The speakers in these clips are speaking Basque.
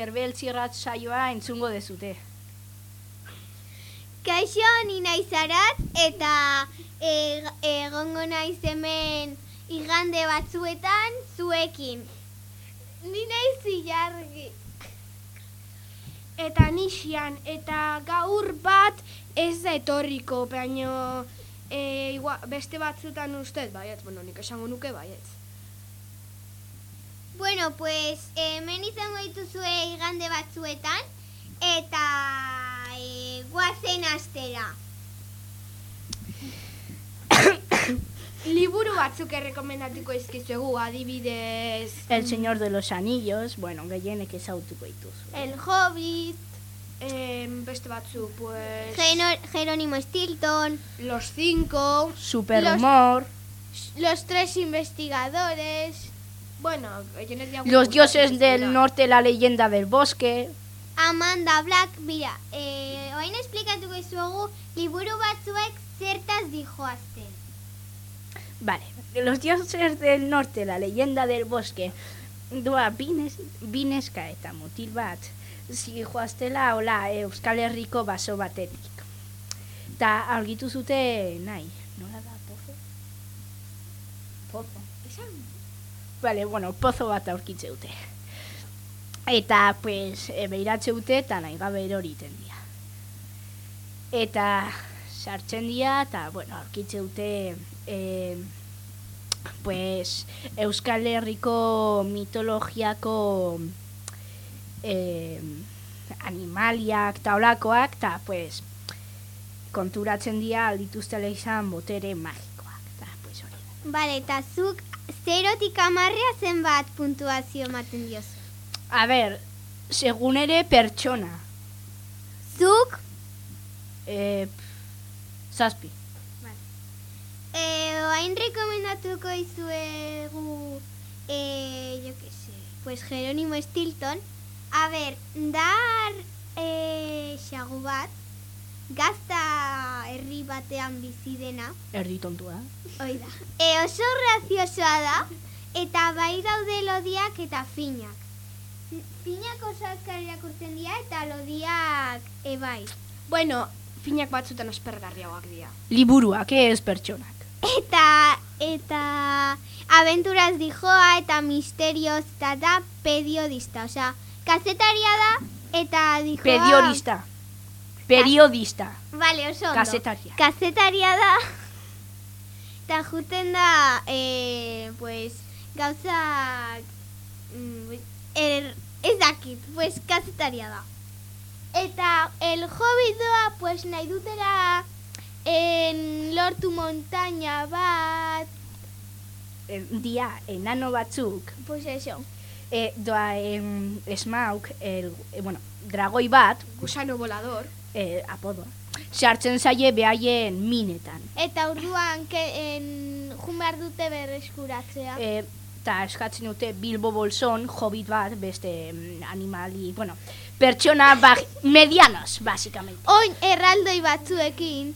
E, Akerbel zirrat saioa entzungo dezute. Kaixo, ni naiz arat eta e, egongo naiz hemen igande batzuetan zuekin. Ni naiz ilargi. Eta nixian, eta gaur bat ez da etorriko, baino e, igua, beste batzutan ustez, baiet, bueno, nik esango nuke baiet. Bueno, pues izango dituzue igande batzuetan eta e, guazen astera. Liburu batzuk errekomendatuko izkizuegu, adibidez... El Señor de los Anillos, bueno, gehienek ezautuko dituzu. El Hobbit, Eh, beste batzuk, pues... Geno- Jerónimo Stilton, Los Cinco... Superhumor, Los Tres Investigadores, Bueno. Los Dioses del Norte, la leyenda del bosque... Amanda Black, bira, eh, oain esplikatuko izuegu liburu batzuek zertaz dijoazten. Vale, Los Dioses del Norte, la leyenda del bosque... Doa, bines, bineska eta mutil bat, zijoaztela, hola, Euskal Herriko baso batetik. Ta argitu zute nahi, nola da, pozo? Pozo. Vale, bueno, pozo bat aurkitze dute. Eta, pues, e, behiratze dute eta nahi gabe eroriten dira. Eta, sartzen dira eta, bueno, aurkitze dute, e, pues, Euskal Herriko mitologiako e, animaliak eta olakoak, eta, pues, konturatzen dira aldituztela izan botere magikoak. Eta, pues, hori da. Bale, eta zuk zerotik amarrea zenbat puntuazio ematen diozu. A ber, segun ere pertsona. Zuk, E, zazpi. eh, oain rekomendatuko izuegu, eh, jo que sé, pues Jerónimo Stilton. A ber, dar eh, xagu bat, gazta herri batean bizi dena, Erdi tontua. Hoi da. E oso graziosoa da, eta bai daude lodiak eta finak. Finak oso azkar irakurtzen dira eta lodiak ebai. Bueno, finak batzutan aspergarriagoak dira. Liburuak, ez pertsonak. Eta, eta, aventuraz dijoa eta misterioz eta da periodista. Osea, kazetaria da eta dijoa... Periodista. Periodista. Vale, oso ondo. Kazetaria. Kazetaria da. Eta juten da, eh, pues, gauzak... mm, Er, ez dakit, pues, kazetaria da. Eta el hobbit doa, pues, nahi dutela en lortu montaña bat, Eh, dia, enano batzuk, pues eso. e, doa em, esmauk, el, e, bueno, dragoi bat, Gusano volador. E, apodoa. Sartzen zaie behaien minetan. Eta orduan ke, en, jun behar dute berreskuratzea. E, eta eskatzen dute Bilbo Bolson, hobbit bat, beste mm, animali, bueno, pertsona baj, medianos, básicamente. Oin erraldoi batzuekin.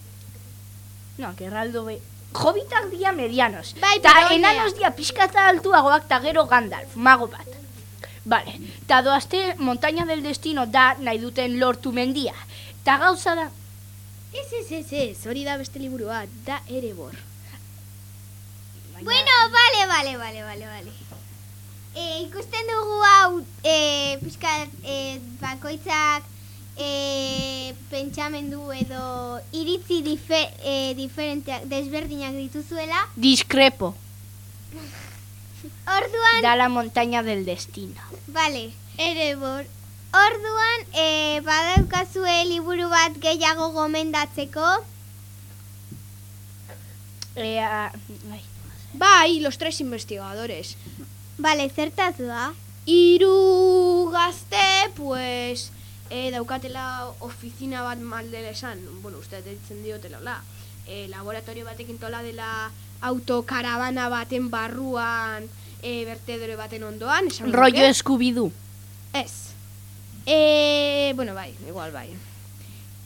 No, gerraldo be... Hobbitak dia medianos. Bai, Ta enanos dia pixkata altuagoak ta gero Gandalf, mago bat. Vale, ta doazte Montaña del Destino da nahi duten lortu mendia. Ta gauza da, Ez, ez, ez, ez, hori da beste liburua, da erebor. baina- Bueno, vale, vale, vale, vale, vale. E, ikusten dugu hau, e, pixka, e, bakoitzak e, pentsamendu edo iritzi dife, e, diferenteak, desberdinak dituzuela. discrepo, Orduan, da la Montaña del Destino. vale, erebor. Orduan, e, badaukazue liburu bat gehiago gomendatzeko. E, a, bai. Bai, los tres investigadores. Vale, zertaz da? Hiru gazte, pues, e, daukatela ofizina bat maldela esan, bueno, uste deitzen diotela, la, e, laboratorio batekin tola dela autokaravana baten barruan, e, bertedore baten ondoan, esan Rollo eskubidu. Ez. E, bueno, bai, igual bai.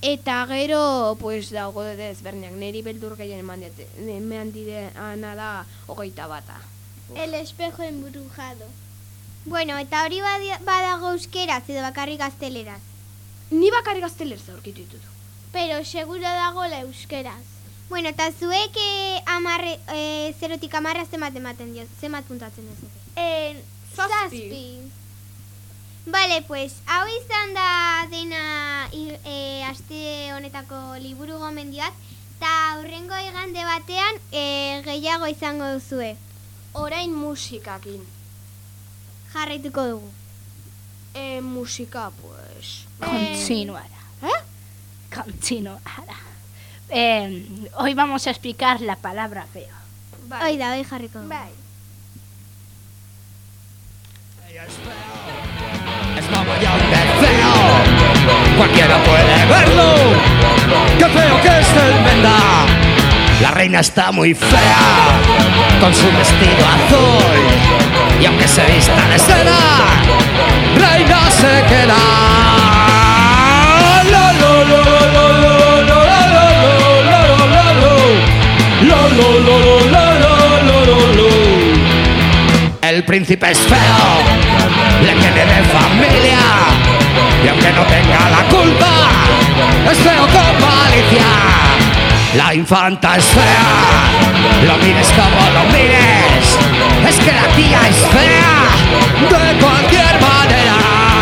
Eta gero, pues, dago desberdinak, niri beldur gehien eman diete, eman dideana da hogeita bata. El espejo embrujado. Bueno, eta hori badago euskeraz edo bakarrik gazteleraz. Ni bakarrik gaztelerz aurkitu ditut. Pero seguro dago la euskeraz. Bueno, eta zuek eh, amarre, eh, zerotik amarra zemat ematen dio, zemat puntatzen ez En, Zazpi. Vale, pues, hau izan da dena i- eh, aste honetako liburu gomendioak, eta aurrengo igande batean eh, gehiago izango duzue. Orain musikakin. Jarraituko dugu. E, musika, pues... Continuará. ¿Eh? Continuará. Eh, hoy vamos a explicar la palabra feo. Hoi da, hoi jarriko dugu. Bai. Es mogollón de feo, cualquiera puede verlo. Qué feo que es el Menda. La reina está muy fea, con su vestido azul. Y aunque se vista de seda, reina se queda. Lo, lo, lo, lo. El príncipe es feo, le viene de familia y aunque no tenga la culpa, es feo con malicia. La infanta es fea, lo mires como lo mires, es que la tía es fea de cualquier manera.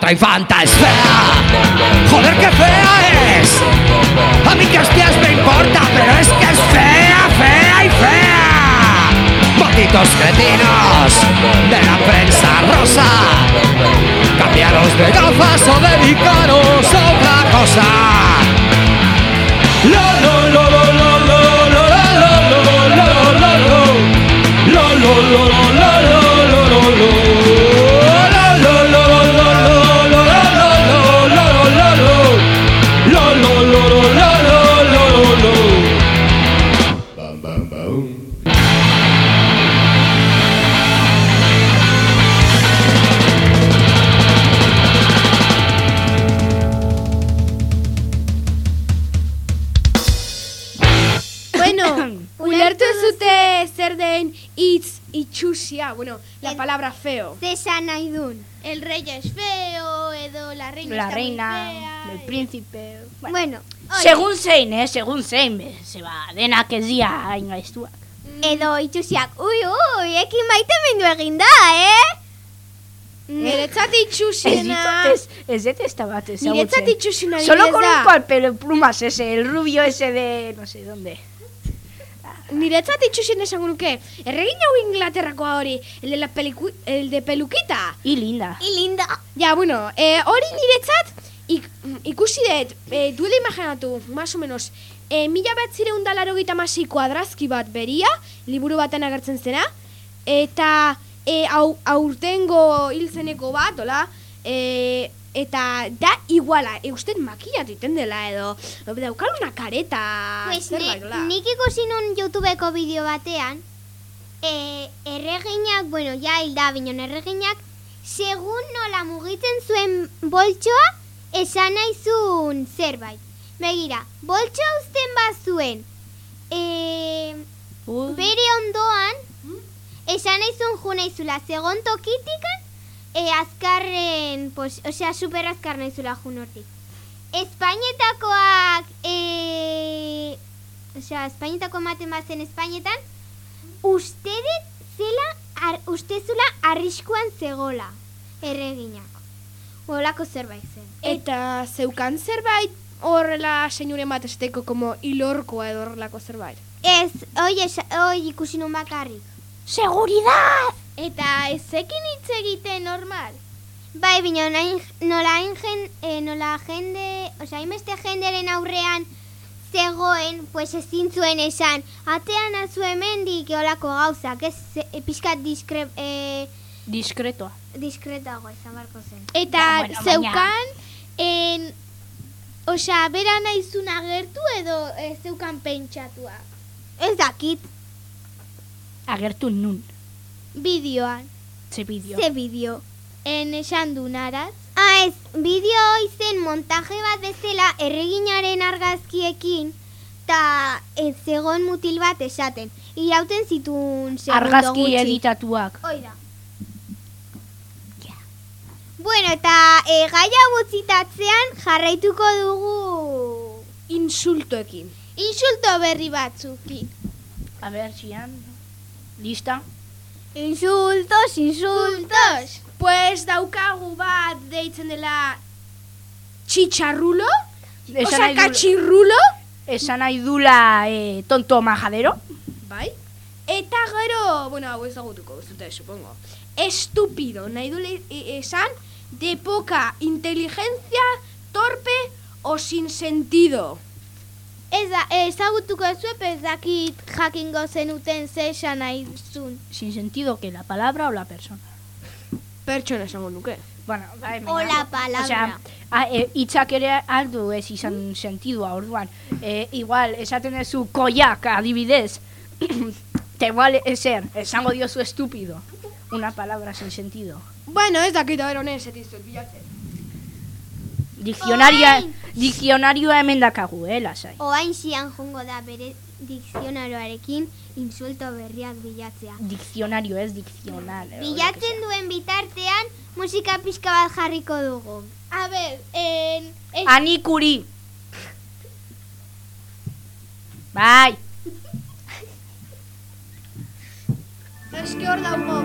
Otra infanta es fea. Joder, qué fea es. A mí que hostias me importa, pero es que es fea, fea y fea. Malditos cretinos de la prensa rosa. Cambiaros de gafas o dedicaros a otra cosa. Lo, lo, lo, palabra feo. Zesan nahi dun. El rey es feo, edo la reina La está muy reina, fea, el e- príncipe... Bueno, Bueno, hori. según zein, eh? Según zein, be, se va, denak ez dia hain gaiztuak. Edo itxusiak, ui, ui, ekin maite mendu eginda, eh? Niretzat Ez itxusiena... ditut ez, ez dut ez da bat ezagutzen. Niretzat itxusiena Solo da. conozco al pelo plumas ese, el rubio ese de... no sé dónde. Niretzat itxusiena esango nuke, erregin hau Inglaterrakoa hori, el de, la pelicu el de peluquita. Y linda. Y linda. Ja, bueno, eh, hori niretzat ik, ikusi dut, eh, duela imaginatu, más o menos, e, mila bat zireun da laro kuadrazki bat beria, liburu baten agertzen zena, eta e, au, aurtengo hilzeneko bat, hola, e, eta da iguala, e, usted makillatu iten dela edo, daukal una kareta, Pues zerbait, ne, nik ikusi nun YouTubeko bideo batean, e, erreginak, bueno, ja hilda binon erreginak, segun nola mugitzen zuen boltsoa, esan nahi zerbait. Begira, boltsoa uzten bazuen, e, bere ondoan, esan nahi zuen jo naizula, segon tokitikan, e, azkarren, pues, osea, super azkar naizula jun hortik. Espainetakoak, e, osea, Espainetako ematen bazen Espainetan, uste dut zela, ar, uste zula arriskuan zegola, erreginak. Olako zerbait zen. Eta zeukan zerbait horrela seinuren bat esteko como ilorkoa edo horrelako zerbait. Ez, oi, esa- oi ikusi nun bakarrik. Seguridad! Eta ezekin hitz egiten normal. Bai, bina nola, jen, eh, nola jende, osea, hainbeste jenderen aurrean zegoen, pues ezin zuen esan, atean azu hemendik olako gauzak, ez e, pixkat diskre, e, Diskretoa. diskretagoa izan barko zen. Eta Ja, bueno, zeukan, en, osea, bera naizun agertu edo e, zeukan pentsatua. Ez dakit, Agertu nun. Bideoan, Ze bideo. ze bideo. en esan du naraz. Ah, ez, bideo izen montaje bat bezala erreginaren argazkiekin, eta ez zegon mutil bat esaten. Irauten zitun segundo Argazki gutxi. editatuak. Hoi da. Bueno, eta e, gaia gutzitatzean jarraituko dugu... Insultoekin. Insulto berri batzukin. A ber, Xian. Lista? Insultos, insultos. Pues daukagu bat deitzen dela txitxarrulo, osa katxirrulo, Esan nahi dula eh, tonto majadero. bai? Eta gero, bueno, hau ezagutuko zute, supongo. Estupido, nahi du esan, de poca inteligencia, torpe o sin sentido. Ez da, ezagutuko zuep ez dakit jakingo zenuten ze esan nahi zun. Sin sentido que la palabra o la persona. Pertsona esango nuke. Bueno, bai, O la palabra. Osea, a, e, hitzak ere aldu ez izan sentidua orduan. E, igual, esaten duzu koiak adibidez. Te igual eser, esango diozu estúpido. Una palabra sin sentido. Bueno, ez dakit haber honen zetizuet bilatzen. Diccionaria, Oain. diccionarioa hemen dakagu, eh, lasai. Oain zian jongo da bere dikzionarioarekin insulto berriak bilatzea. Diccionario ez diccionario. Bilatzen duen bitartean musika pixka bat jarriko dugu. A ber, en, ez, Anikuri. Bai. Eski hor daugo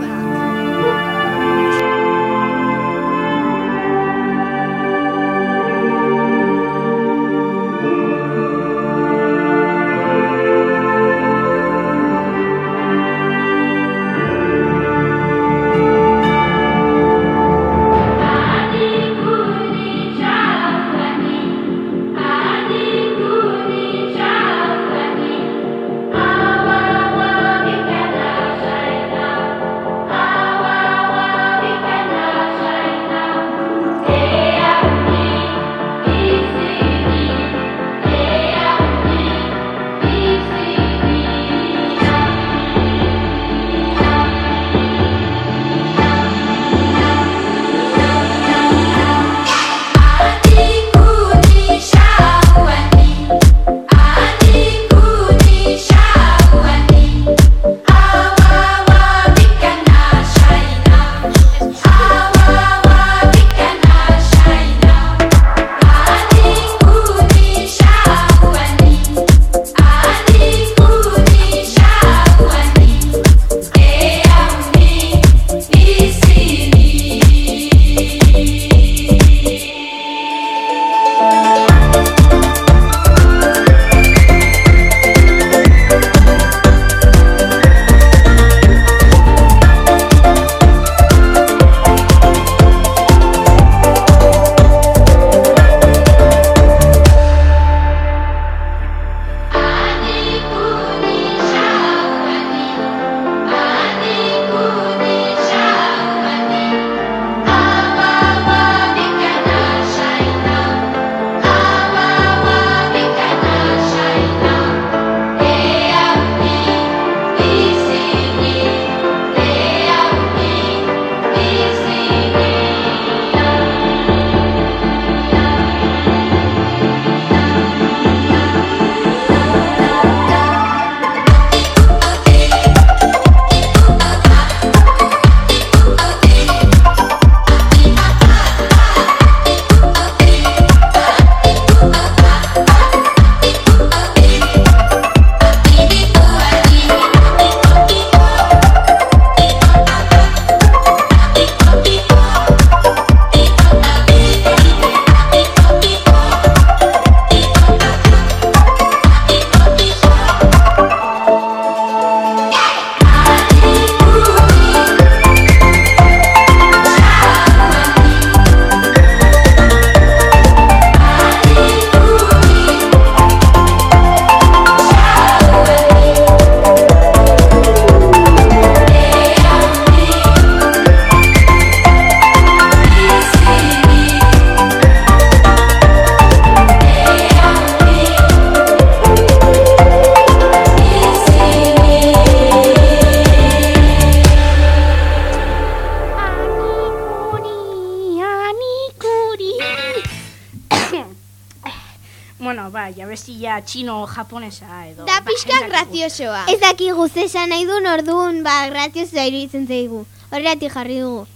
japonesa edo. Da ba, pixka graziosoa. Ez dakigu ze esan nahi duen orduan, ba, gratiozoa iruditzen zaigu. Horregatik jarri dugu.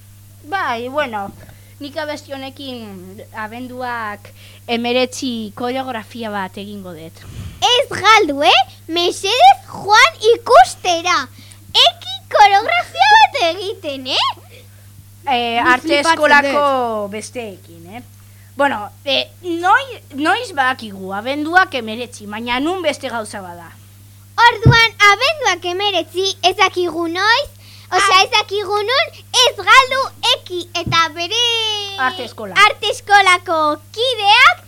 Bai, bueno, nik abesti honekin abenduak emeretzi koreografia bat egingo dut. Ez galdu, eh? Mesedez joan ikustera. Eki koreografia bat egiten, eh? E, arte eskolako besteekin, eh? Bueno, noiz badakigu, abenduak emeretzi, baina nun beste gauza bada. Orduan, abenduak emeretzi ez dakigu noiz, osea ez dakigu nun, ez galdu eki eta bere... Arte eskola. Arte eskolako kideak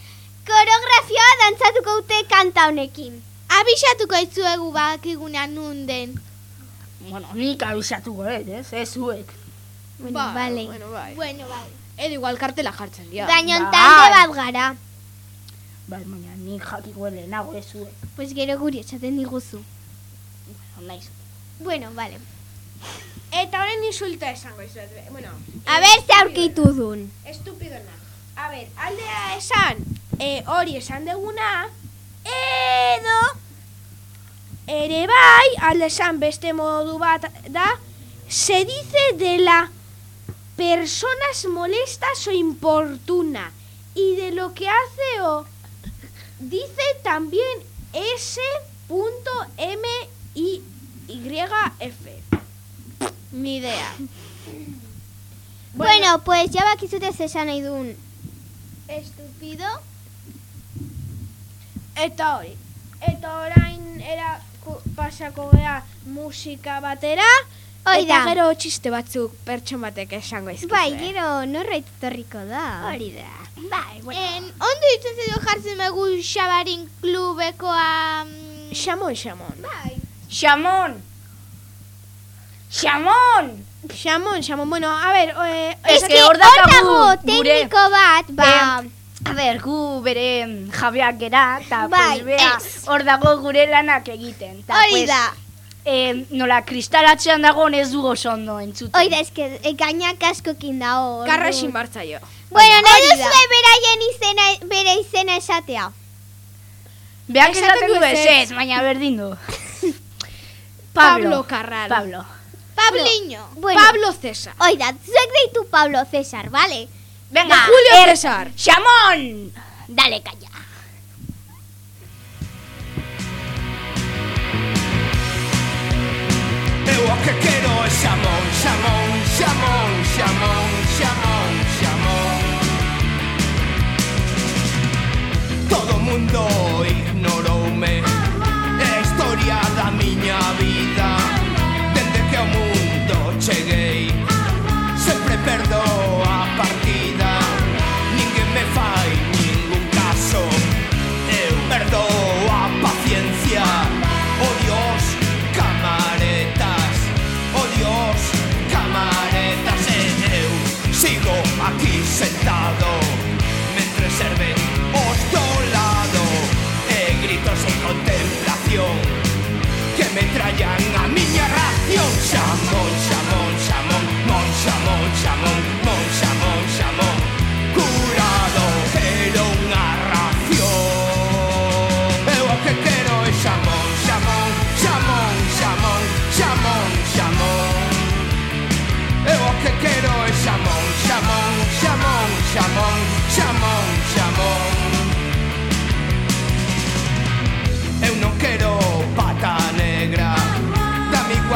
koreografioa dantzatuko dute kanta honekin. Abisatuko itzuegu bakigunean nun den. Bueno, nik abisatuko, eh, ez, ez zuek. Bueno, Bai, vale. Bueno, bai. Bueno, bai. Edo igual kartela jartzen dira. Gainon Bai. talde bat gara. Bai, baina nik jakiko lehenago ez zuek. Pues gero guri esaten diguzu. Bueno, naiz. Bueno, vale. Eta horren insulta esango izuet. be- Bueno, A ber, ze aurkitu dun. estupidona. A ber, aldea esan, e, hori esan deguna, edo, ere bai, alde esan beste modu bat da, se dice de la personas molestas o importuna y de lo que hace o dice también S punto M I Y F. Ni idea. Bueno, pues ya bakizute ze esan nahi dun. Estupido. Eta hori. Eta orain era ku- pasako gea musika batera. Hoi eta da. gero txiste batzuk pertson batek esango izkizu. Bai, gero norbait etorriko da. Hori da. Bai, bueno. En, ondo ditzen zaidu jartzen megu xabarin klubekoa... mm, Xamon, xamon. Bai. Xamon! Xamon! Xamon, xamon. Bueno, a ver, eh, Ez esate- que hor dakagu gure... tekniko bat, ba... A ber, gu bere jabeak gera, eta Bai, pues, bea, hor dago gure lanak egiten. Ta, Hori pues, eh, nola kristalatzean dago ez du oso ondo entzuten. Hoi da, eske e, gainak askokin dago. orduan. Karra esin bartzaio. Bueno, nahi duzue beraien izena, bere izena esatea. Beak Esaten du ez, ez, baina berdin du. Pablo Carral. Pablo. Pabliño. Bueno, Pablo César. Hoi da, zuek deitu Pablo César, vale? Venga, De Julio er- César. Xamón! Dale, calla. o que quero é xamón, xamón, xamón, xamón, xamón, xamón. Todo o mundo ignoroume, é a historia da miña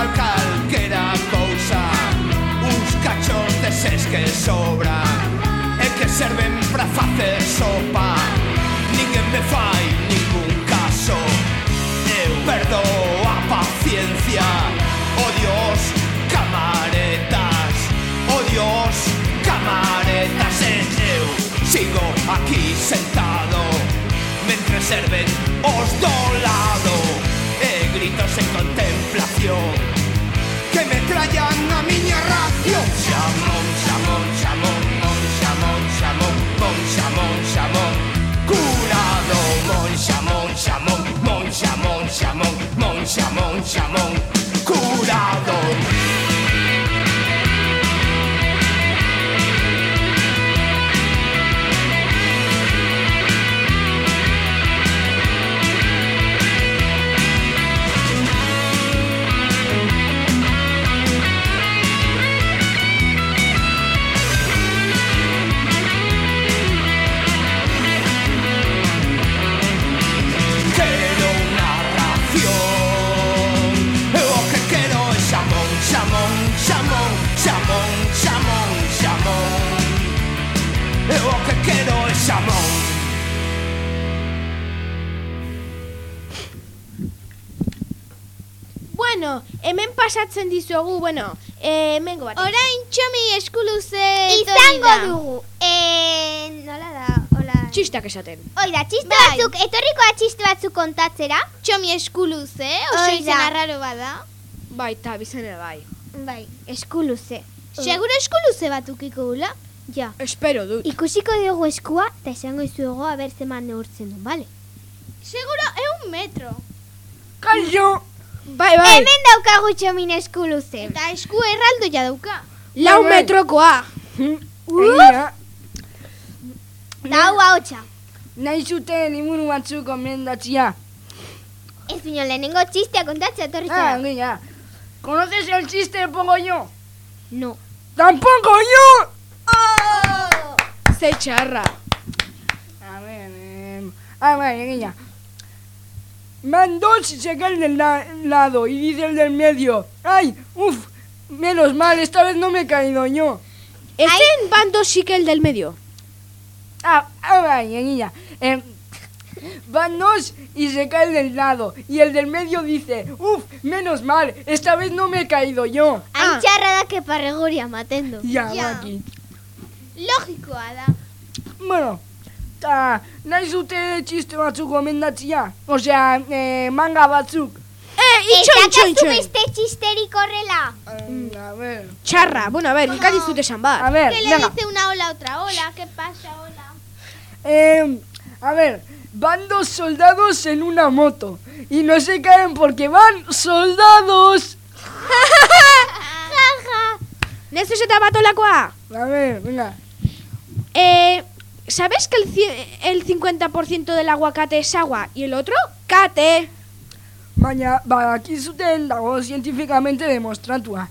igual calquera cousa Uns cachos deses que sobran E que serven para facer sopa. Ninguén me fai ningún caso. Eu perdo a paciencia. O Dios, camaretas. O Dios, camaretas. E eu sigo aquí sentado. Mentre serven os do lado. E gritos en contexto me trallan a miña ración Xamón, xamón, xamón, mon xamón, xamón, mon xamón, xamón Curado, mon xamón, xamón, mon xamón, xamón, mon xamón, xamón pasatzen dizuegu, bueno, eh, hemengo bat. Orain txomi eskuluze Izango dugu. Eh, nola da? Hola. Txistak esaten. Hoi da, txiste Bai. batzuk, etorriko da txiste batzuk kontatzera. Txomi eskuluze, oso izan arraro bada. Bai, eta bizene bai. Bai, eskuluze. Seguro eskuluze bat ukiko gula? Ja. Espero dut. Ikusiko dugu eskua, eta esango izuego aber zeman neurtzen du, bale? Seguro eun metro. Kaixo! Bai, bai. Hemen daukagu txomin eskuluze. Eta esku erraldo ja dauka. Lau Bai, bai. metrokoa. Da hau haotxa. nahi zuten imunu batzuk gomendatzia. Ez bino lehenengo txistea kontatzea etorri Ah, zara. egia. ¿Conoces el chiste pongo yo? No. ¡Tampoco yo! Ze txarra. A ver, eh, a ver, egia. Van dos y se cae el del la- lado y dice el del medio. ¡Ay! ¡Uf! Menos mal, esta vez no me he caído yo. Ezen bando el del medio. Ah, ah, vaya, niña. Eh, van dos y se cae el del lado. Y el del medio dice, uf, menos mal, esta vez no me he caído yo. Hain Ah. txarra da que parreguria matendo. Ya, Ja. Maki. Logikoa da. Bueno, ta, nahi zute txiste batzuk gomendatzia. Osea, eh, manga batzuk. Eh, Eta itxoin, kastu itxoin. beste txisterik horrela. Eh, a ver, Txarra, bueno, a ver, nik adizut esan a bat. ver, ¿Qué le venga. dice una ola a otra ola? ¿Qué pasa, ola? Eh, a ver, van dos soldados en una moto. Y no se caen porque van soldados. Nezu eta bat olakoa. A ver, venga. Eh, ¿sabes que el, el 50% del aguacate es agua y el otro? Cate. Baina, badakizuten dago zientifikamente demostratua.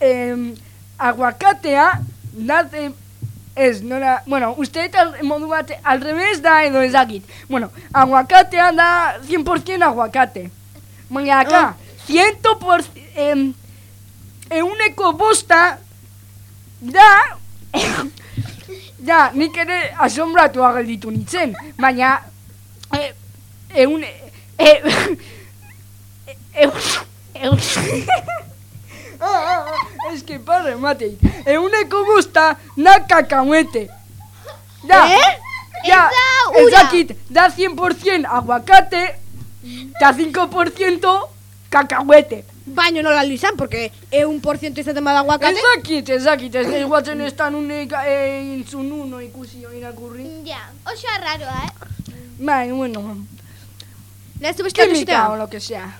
Eh, aguakatea nace... Ez, nola... Bueno, uste eta modu bat al revés da edo ezakit. Bueno, aguakatea da 100% aguakate. Baina, aka, 100%... Eh, euneko bosta da... ja, nik ere asombratu gelditu nintzen. Baina... Eh, eun... Eh, Eu, eu, ah, ah, ah, es que para remate. Euneko gusta na cacahuete. Da. ¿Eh? Ya, Ez da ura. ezakit, da 100% aguacate, da 5% cacahuete. Baino nola izan, porque e un por ciento izaten bada aguacate. Ezakit, ezakit, ez ez guatzen ez da nune eh, intzun uno ikusi irakurri. Ja, oso arraroa, eh? Bai, bueno, Nezu beste química o lo que sea.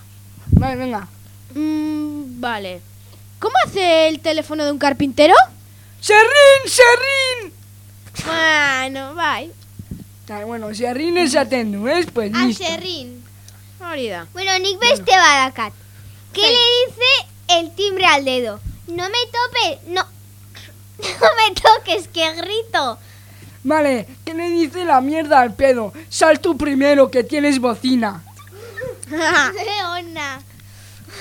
Bai, venga. Mm, vale. ¿Cómo hace el teléfono de un carpintero? ¡Serrín, serrín! Bueno, bai. Ah, bueno, serrín esaten du, ez? Pues listo. Aserrin. Hori da. Bueno, nik beste badakat. ¿Qué le dice el timbre al dedo? No me tope, no. No me toques, que grito. Vale, ¿qué le dice la mierda al pedo? Sal tú primero, que tienes bocina. Leona.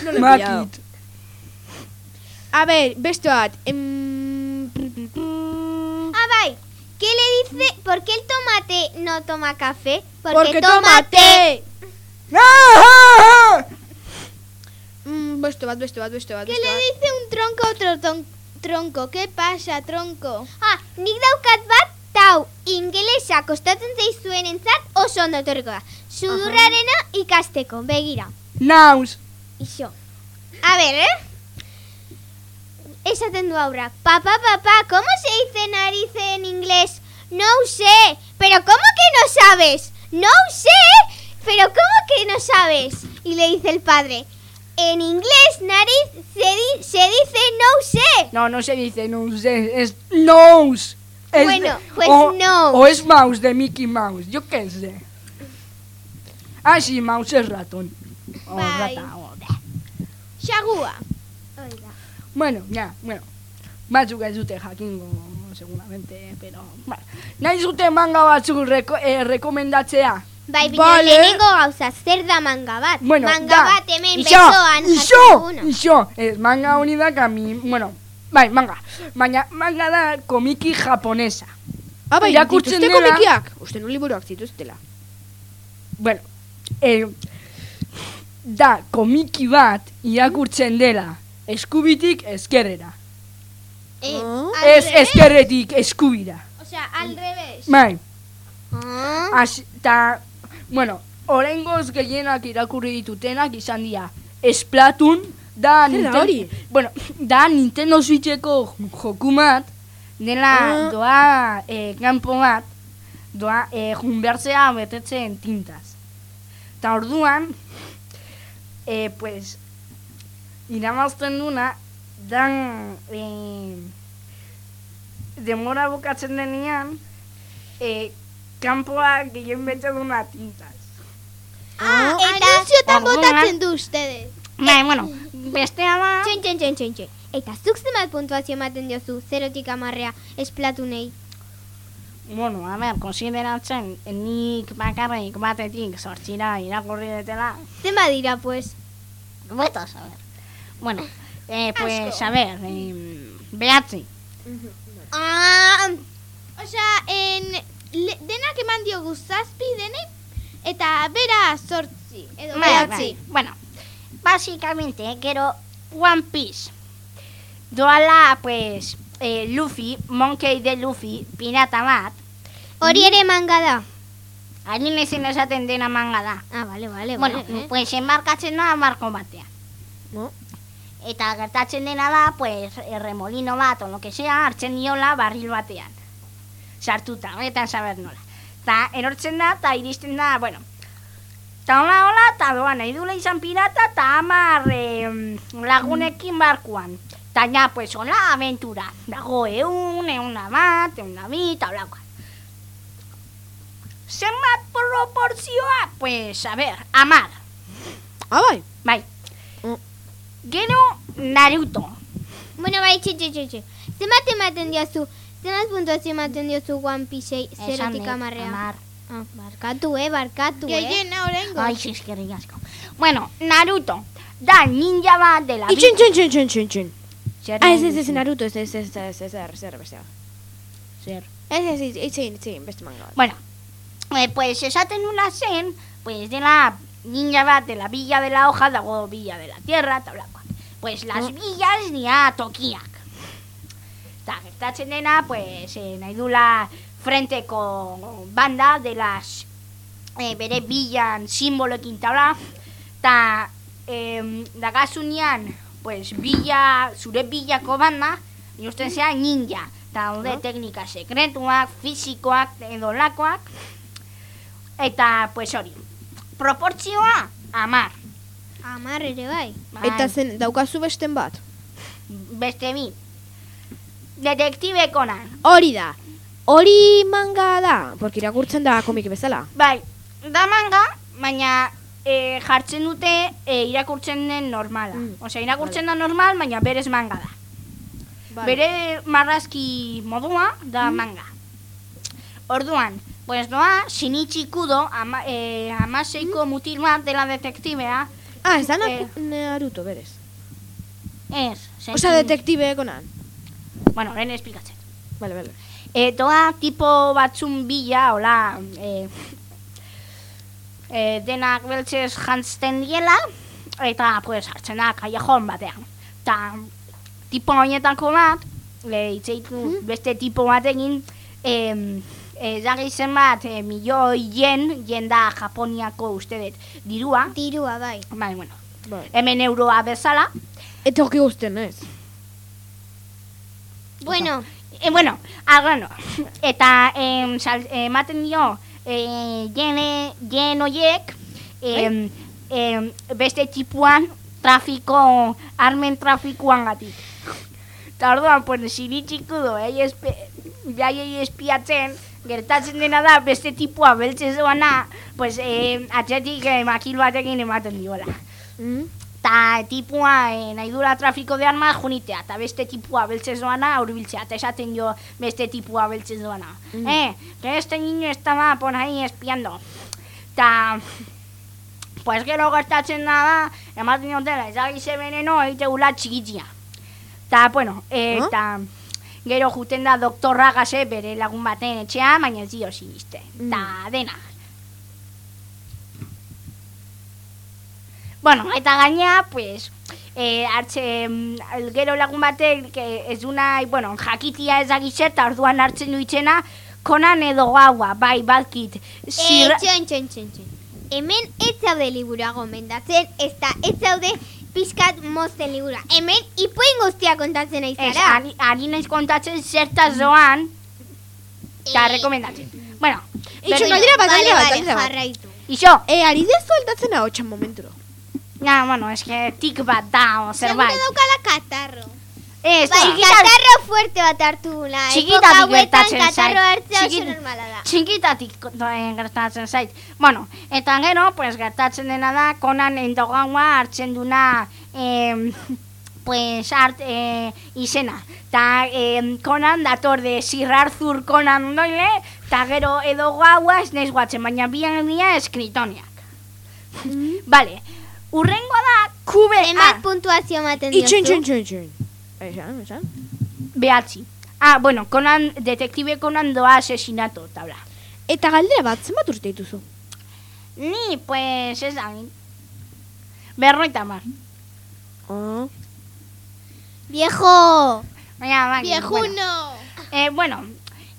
No lo he. A ver, beste bat. Em, mm, Ah, bai. ¿Qué le dice? ¿Por qué el tomate no toma café? Porque toma té. ¡Ah, ah, ah! Mm, beste bat, beste bat, beste bat. ¿Qué beste le bat. dice un tronco a otro ton- tronco? ¿Qué pasa, tronco? Ah, nik daukat bat, tau, ingelesa kostatzen zaizuen entzat oso ondo etorriko da. Sudurrarena ikasteko, begira. Naus. Iso. A ver, ¿eh? Esaten du aurrak. Papá, papá, ¿cómo se dice nariz en inglés? No sé. ¿Pero cómo que no sabes? No sé. ¿Pero cómo que no sabes? Y le dice el padre. En inglés, nariz se, di- se dice no sé. No, no se dice nose, es, es nose. Es Bueno, pues o, nose. O es mouse de Mickey Mouse, yo qué sé. Ah, sí, mouse es ratón. O Bye. rata, o- Xagua. Bueno, ya, bueno. Batzuk ez dute jakingo, seguramente, pero... Bueno, nahi zute manga batzuk reko, eh, rekomendatzea. Bai, Vale. lehenengo gauza, zer da manga bat? Bueno, manga da. bat hemen Ixo, besoan duguna. ixo, ez, manga hori da kami, bueno, bai, manga. Baina manga da komiki japonesa. Ah, bai, Irakurtzen dituzte dela- komikiak? Uste nu liburuak zituztela. Bueno, eh, da komiki bat irakurtzen dela eskubitik ezkerrera. Eh, Oh. al Ez revés. ezkerretik eskubira. O sea, al revés. Bai, Ah. As, ta, bueno, oraingoz gehienak irakurri ditutenak izan dira. Esplatun, da, Ninten- hori? bueno, da Nintendo Switcheko joku bat, dela Ah. doa eh, kanpo bat, doa eh, junbertzea betetzen tintaz. Ta orduan, eh, pues, iramazten duna, dan eh, demora bukatzen denean, eh, kanpoa gehien bete duna tintaz. Ah, eta- anunziotan Orduan- botatzen du ustedes. Bai, bueno, bestea da... Txen, txen, txen, txen, txen. Eta zuk zenbat puntuazio ematen diozu, zerotik amarrea, esplatunei. Bueno, a ver, konsideratzen, nik bakarrik batetik sortxira irakurri detela, Zenbat dira, pues? Beto, a ver. Bueno, eh, pues, a ver, eh, behatzi. Ah, o sea, en le, denak eman diogu zazpi denek eta bera sortzi edo Bai, bai. Bueno, básicamente, gero One Piece. Doala, pues, eh, Luffy, Monkey de Luffy, pirata bat, Hori ere manga da. hain ezin esaten dena manga da. Ah, vale, vale, Bueno, vale. eh? pues enmarkatzen da marko batean. No? Eta gertatzen dena da, pues, erremolino bat, o lo que sea, hartzen diola barril batean. Sartuta, honetan saber nola. Ta erortzen da, eta iristen da, bueno, ta hola, hola, eta doa nahi dula izan pirata, eta amar eh, lagunekin barkuan. Ta ja, pues, hola, aventura. Dago eun, bat, bi, eta holakoa. Zenbat proportzioa? Pues, a ver, amar. Ah, bai. Bai. Mm. Gero Naruto. Bueno, bai, txe, txe, txe, txe. Zenbat ematen diozu, zenbat puntuazio ematen diozu One Piece zerotik amarrea. Amar. Ah, barkatu, eh, barkatu, eh. Gehiena oraingo. Ai, eskerrik asko. Bueno, Naruto. Da ninja bat de la Itxen, txen, txen, txen, txen, txen. Zer Ah, ez, ez, ez? Naruto, ez, ez, ez, ez, ez, ez, zer, bestea. Zer. Ez, ez, ez, ez, ez, ez, beste manga bat. Bueno, eh, pues esaten nula zen, pues de la ninja bat de la villa de la hoja, dago villa de la tierra, eta blakoak. Pues las villas dira tokiak. Eta gertatzen dena, pues eh, nahi dula frenteko banda de las eh, bere villan simboloekin tabla, eta eh, dagazunean, pues villa, zure villako banda, ikusten zea ninja, eta daude teknika sekretuak, fisikoak, edo lakoak, eta, pues hori, proportzioa, amar. Amar ere bai. Bai, Eta zen, daukazu besten bat. beste bi. Detektibe Conan. Hori da. Hori manga da, porque irakurtzen da komik bezala. Bai, da manga, baina e, jartzen dute e, irakurtzen den normala. Mm, Osea, irakurtzen da normal, baina berez manga da. Bere marrazki modua da manga. Orduan, pues doa, Shinichi Kudo, ama, e, amaseiko mutil bat dela detektibea, Ah, ez da. Na- Naruto, berez. ez. Osea, detektibe konan. Bueno, lehen esplikatzen. Vale, vale. E, doa tipo batzun bila, hola, e, e, denak beltzez jantzten diela, eta, pues, hartzen da, kaiajon batean. Ta, tipo horietako bat, e, itzeitu beste tipo batekin, e, e, zagi zenbat, e, milioi yen, yen da Japoniako uste dut, dirua, Dirua, bai. bai, bueno, Bai. hemen euroa bezala, Eta hoki guztien, ez? Bueno, E, bueno, al grano. Eta em, sal, ematen dio e, jene, jen oiek em, em, beste tipuan trafiko, armen trafikoan gatik. Eta orduan, pues, siritxiko do, eh, espe, jaiei espiatzen, gertatzen dena da, beste tipua beltze zoana, pues, eh, atxetik eh, makil batekin ematen diola. Mm? Ta tipua eh, nahi dura trafiko de armas junitea, eta beste tipua beltze zoana aurbiltzea, eta esaten jo beste tipua beltze zoana. Eh, que este niño estaba por ahí espiando. Ta, pues gero gertatzen da da, ematen dutela, ezagize veneno egiteula txikitzia. Ta, bueno, eta gero juten da doktorra gase bere lagun baten etxea, baina ez dio siniste. Ta, dena. Bueno, eta gaina, pues, e, hartze, mm, gero lagun batek, que ez du nahi, bueno, jakitia ez eta orduan hartzen du itxena, konan edo gaua, bai, badkit. Zirra... Eh, txon, txon, txon, txon. Hemen ez zaude liburua gomendatzen, ez da, ez zaude pizkat mozten liburua. Hemen ipuin guztia kontatzen Ez, zara. ari, ari naiz kontatzen zertaz doan, eta Eh, rekomendatzen. Bueno, Itxo, berdin- galdera bat, Vale, galdera bat, vale, galdera bat. jarraitu. Iso, E, ari dezu aldatzen ahotsan momenturo. Ja, bueno, es que tik bat da, zerbait. Seguro daukala katarro. Ez, Bai, txikita- katarro fuerte bat hartu la. Txikitatik gertatzen zait. katarro hartzea oso Txikit- normala da. txikitatik eh, gertatzen zait. Bueno, eta gero, pues, gertatzen dena da, konan endogaua hartzen duna, eh, pues, hart, eh, izena. Ta eh, konan dator de zirrarzur konan doile, eta gero edo gaua ez naiz guatzen, baina bian dira eskritoniak. Vale, urrengoa da, kube Zenbat puntuazio ematen Itxen, diozu? txen, txen, txen. Esan, esan. behatzi. Ah, bueno, konan, detektibe konan doa asesinato, tabla. Eta galdera bat, zenbat urte dituzu? Ni, pues, ez da. Berroita mar. Oh. Viejo! Baina, bai, Bueno, Viejuno. eh, bueno,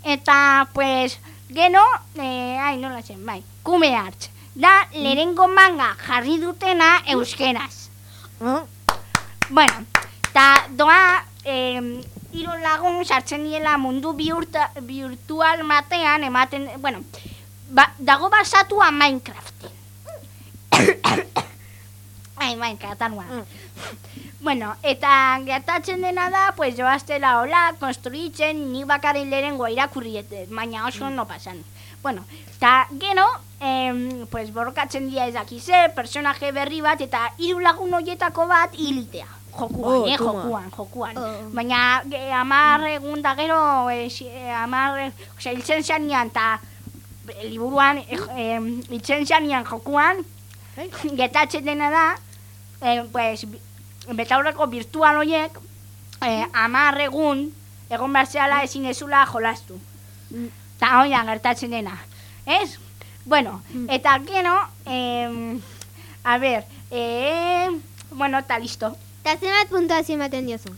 eta, pues, geno, eh, ai, nola zen, bai, kume hartz. Da, lehenengo manga jarri dutena euskeraz. Oh. Bueno, eta doa, eh, hiru lagun sartzen diela mundu bihurta, virtual batean ematen, bueno, ba, dago basatua Minecraften. Ai, Minecraft, anua. Bueno, eta gertatzen dena da, pues joaztela hola, konstruitzen, ni bakarrik lehenengoa irakurriete, baina oso no pasan. Bueno, eta gero, em, pues borrokatzen dira ezakize, personaje berri bat, eta hiru lagun hoietako bat hilitea. Jokuan, Oh, eh, jokuan, jokuan. Oh. Baina ge, amar egun da gero, eh, si- eh, amar, eh, osea, hiltzen zanean, eta eh, liburuan, eh, eh, hiltzen zanean jokuan, getatzen dena da, eh, pues, betaurreko virtual horiek, eh, amar egun, egon zehala ezin ezula jolastu. Eta hoian gertatzen dena, ez? Bueno, eta gero, eh, a ber, eh, bueno, eta listo. Eta zenbat puntuazio ematen diozu?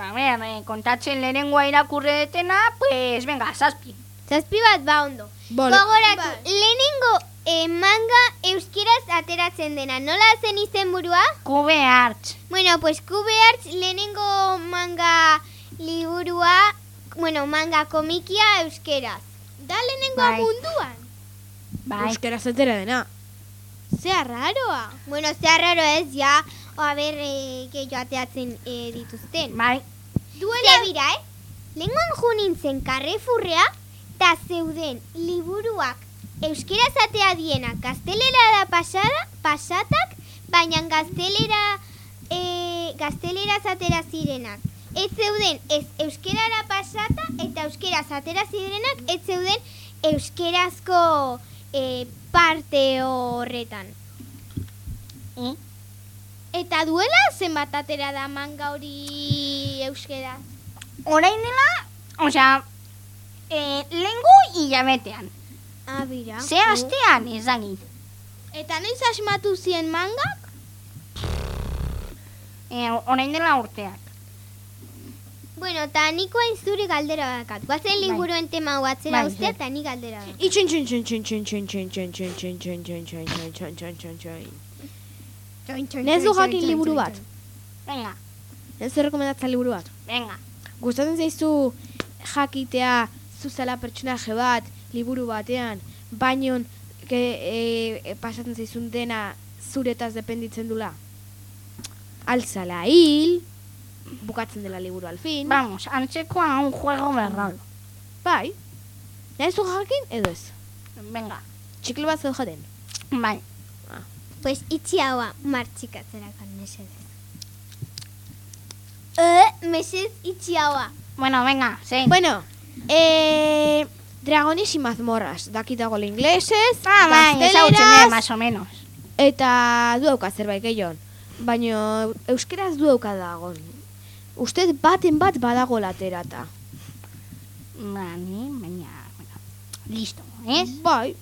A ber, eh, kontatzen lehenengoa irakurre detena, pues, venga, zazpi. Zazpi bat ba ondo. Vale. Gogoratu, Bai. lehenengo eh, manga euskeraz ateratzen dena. Nola zen izen burua? Kube hartz. Bueno, pues Cube Arts lehenengo manga liburua, bueno, manga komikia euskeraz. Da lehenengoa Bai. munduan. Bai, Euskera zatera dena. Zea raroa. Bueno, zea raro ez, ja, o a ber, eh, gehiago ateatzen eh, dituzten. bai, Duela bira, eh? Lenguan jo nintzen karrefurrea, eta zeuden liburuak euskeraz atea dienak gaztelera da pasada, pasatak, baina gaztelera, e, gaztelera atera zirenak. Ez zeuden ez euskerara pasata eta euskeraz atera zirenak, ez zeuden euskerazko e, parte horretan. eh? Eta duela zenbat atera da manga hori euskera. Orain dela, osea, eh, lengu hilabetean. Ah, bira. Ze astean ezagit. Eta noiz asmatu zien manga? Eh, orain dela urteak. Bueno, eta niko hain zuri galdera bakat. Guazen liburuen tema guatzera Bai, ustea, bai. eta ni galdera bakat. Itxen, txen, txen, txen, txen, txen, txen, txen, txen, txen, txen, txen, txen, txen, txen, txen, txen. Ez du jakin liburu bat. Venga, Ez du rekomendatzen liburu bat. venga. Gustatzen zaizu jakitea zuzala pertsonaje bat, liburu batean, baino e, e, pasatzen zaizun dena zuretaz dependitzen dula. Alzala hil, bukatzen dela liburu alfin. Vamos, antzekoa un juego berralo. Bai. Ez du jakin edo ez. Venga, Txiklo bat zeu jaten. bai. Pues itxi haua martxikatzerakan mesedez. Eh, mesez itxi haua. Bueno, venga, sí. Bueno, eh, dragones y mazmorras. Dakitago inglesez, ah, bai, ezagutzen más o menos. eta du dauka zerbait gehiago. Baina euskeraz du dauka dagon. Uste baten bat badago laterata. Bani, baina, bueno, listo, ez? Bai.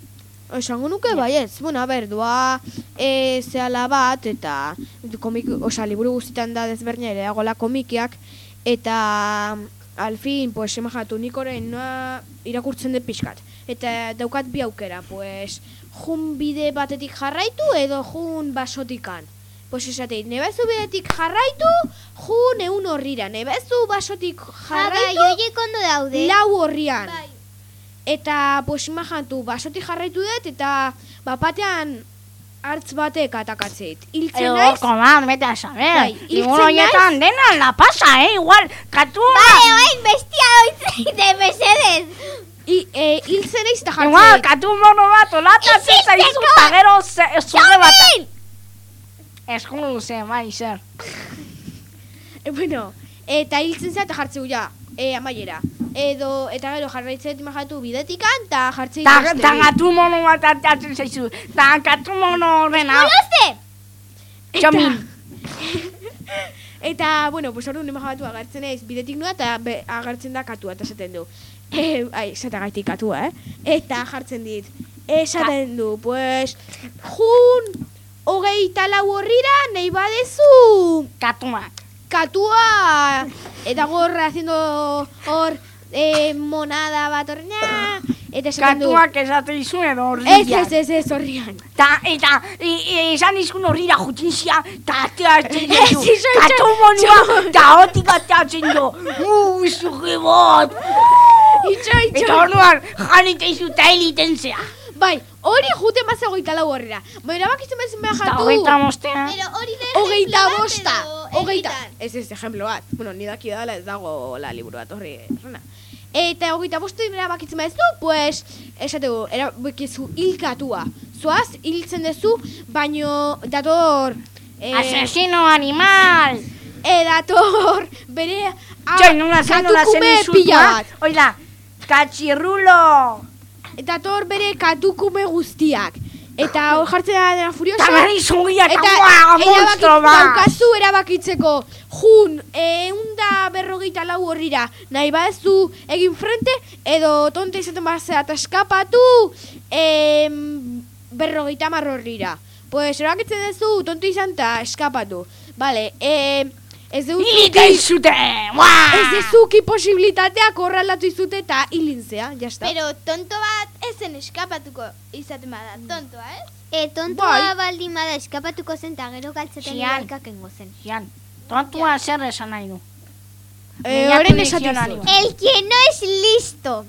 Esango nuke baietz, bueno, a ber, doa e, zehala bat, eta komik, osa, liburu guztietan da desberdina ere dagoela komikiak, eta alfin, pues, emajatu nik orain noa irakurtzen dut pixkat. Eta daukat bi aukera, pues, jun bide batetik jarraitu edo jun basotikan. Pues esatei, nebezu bidetik jarraitu, jun eun horrira. Nebezu basotik Ja, bai, jarraitu, oiek ondo daude. lau horrian. Bai. Eta, pues, imajatu, basotik jarraitu dut, eta bapatean hartz batek atakatzeit. Hiltzen Edo, naiz, koman, bete a saber. Bai, hiltzen horietan dena la pasa, eh? Igual, katu... Bale, oain bestia oitzeite, mesedez. i, e, hiltzen naiz eta Igual, jartzeit. katu mono bat, olatatzen zaizu, eta gero ze- zure bat... Esku luze, bai, zer. E, bueno, eta hiltzen zea eta jartzeu ja, e, amaiera. Edo, eta gero jarraitzen imajatu bidetikan, eta Ta, beste ta bi. gatu mono bat atatzen zaizu. Ta katu mono horrena. Goloste! Txomin. Eta, bueno, pues orduan imajatu agertzen naiz bidetik noa eta be, agertzen da katua, eta esaten du. E, ai, zeta gaitik katua, eh? Eta jartzen dit. Esaten du, pues, jun, hogeita lau horrira, nahi badezu, Katuak. katua, eta gorra haciendo hor, eh, monada bat horrena, eta esaten du. Katuak esaten izu edo Ez, ez, ez, ez, horrian. Ta, eta, esan izkun horrira jutinzia, ta ateatzen izan Katu monua, ta hotik ateatzen du. Ui, zuge bat. Itxo, Eta orduan, janite izu ta heliten zea. Bai, hori jute mazza hogeita lau horrera. Baina bakitzen bezin behar jatu. hogeita mostean. Pero hori da Hogeita bosta. Hogeita. Ez ez, ejemplo bat. Bueno, ni daki dala ez dago la liburu bat horri. Rena. Eta hogeita bostu dira bakitzen badezu, pues, esategu, erabakizu hilkatua. Zoaz, hiltzen dezu, baino dator... Eh, Asesino animal. e dator bere... Txoi, nola zen, nola zen insultua. Oila, katxirrulo. Dator bere katukume guztiak. Eta hor jartzen da dena furiosa. Ta gari zungiak, Eta guau, monstro bat. daukazu erabakitzeko jun eunda berrogeita lau horrira nahi badezu egin frente edo tonte izaten bazea eta eskapatu em, berrogeita mar horrira. Pues erabakitzen duzu tonte izan eta eskapatu. Vale, em, ez Hilite duzuki, izute. Ez duzuki posibilitateak horrelatu izute eta hilintzea, jazta. Pero tonto bat ezen eskapatuko izaten bada, tontoa, ez? E, tontoa Bai. baldin bada eskapatuko zen eta gero galtzeten Xian. ikakengo zen. Jan, tontua zer esan nahi du. Eh, Bilatu orain esaten. El que no es listo.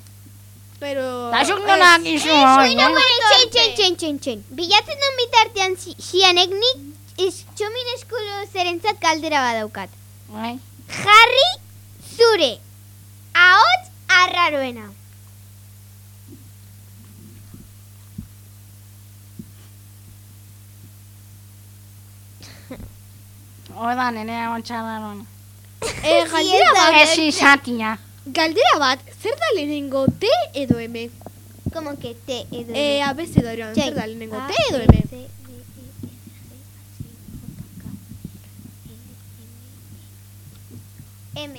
Pero... Ez. nola gizu hoi, No, eh? txen, txen, txen, txen, txen. Bilatzen duen bitartean zi- xianek nik is, txomin eskulo zerentzat galdera badaukat. Bai. Jarri zure ahots arraroena. Oda, nenea ontxarraron. Eh, galdera bat, Ez izatia. galdera bat, zer da lehenengo T edo M? Como que te edo. Eh, abecedario, zer da lehenengo A, T edo B, M? M.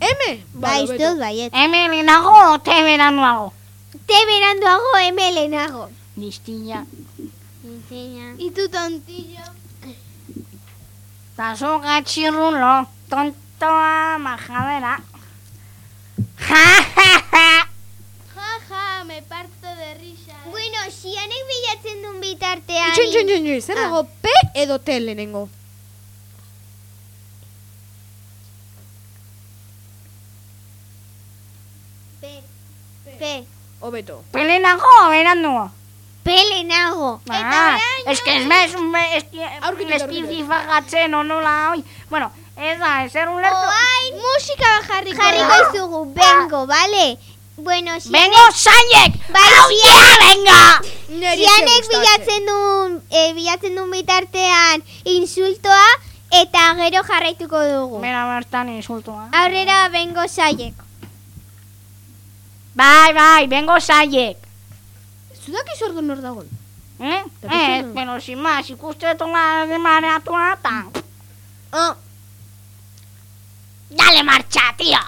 M? Bai, uste beto. dut baiet. Hemen lehenago, te beranduago. Te beranduago M lehenago. Distilla. Y tu tontillo. Ta zu gatxirrulo, tontoa majadera. Ja, ja, ja. Ja, ja, me parto de risa. Bueno, xianek bilatzen duen bitartean... Itxoin, itxoin, itxoin, itxoin, zer Ah. dago P edo T lehenengo? P. P. Obeto. Pelenago, beranduago. Pelenago. Ah, es que ez mez, ez Aurkitu ez aurkitu. pizifagatzen onola hoi. Bueno, ez da, ezer ulertu. Oain Musika jarriko jarriko izugu, bengo, bale? Bueno, Bengo zaiek! Bai, Hau! Neri Xianek bilatzen duen, e, bilatzen duen bitartean insultoa eta gero jarraituko dugu. Bera bertan insultua. Aurrera bengo saiek. Bai, bai, bengo zaiek. Zudakizu ordu nor dagoen? Eh? Eh, no? pero sin más, ikustetu la de mareatu eta... Ah, Dale marcha, tío!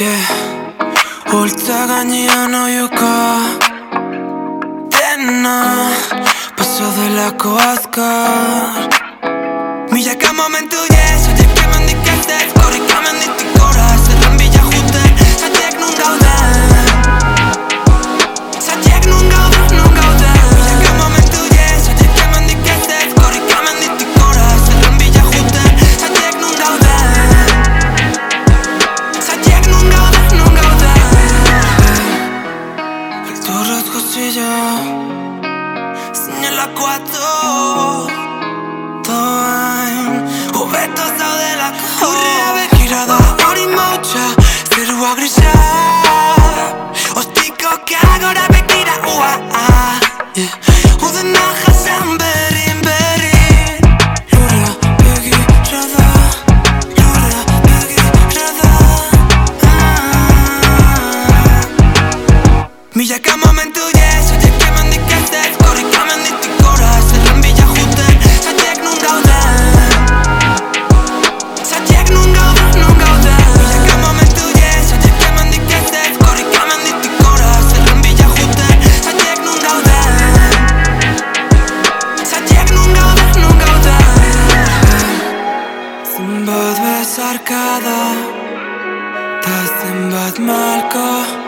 yeah. 올다간이 안 오유가 됐나 Paso de la coasca Mira que momento yes Oye que me indicaste Corre que me indicaste Ta zenbat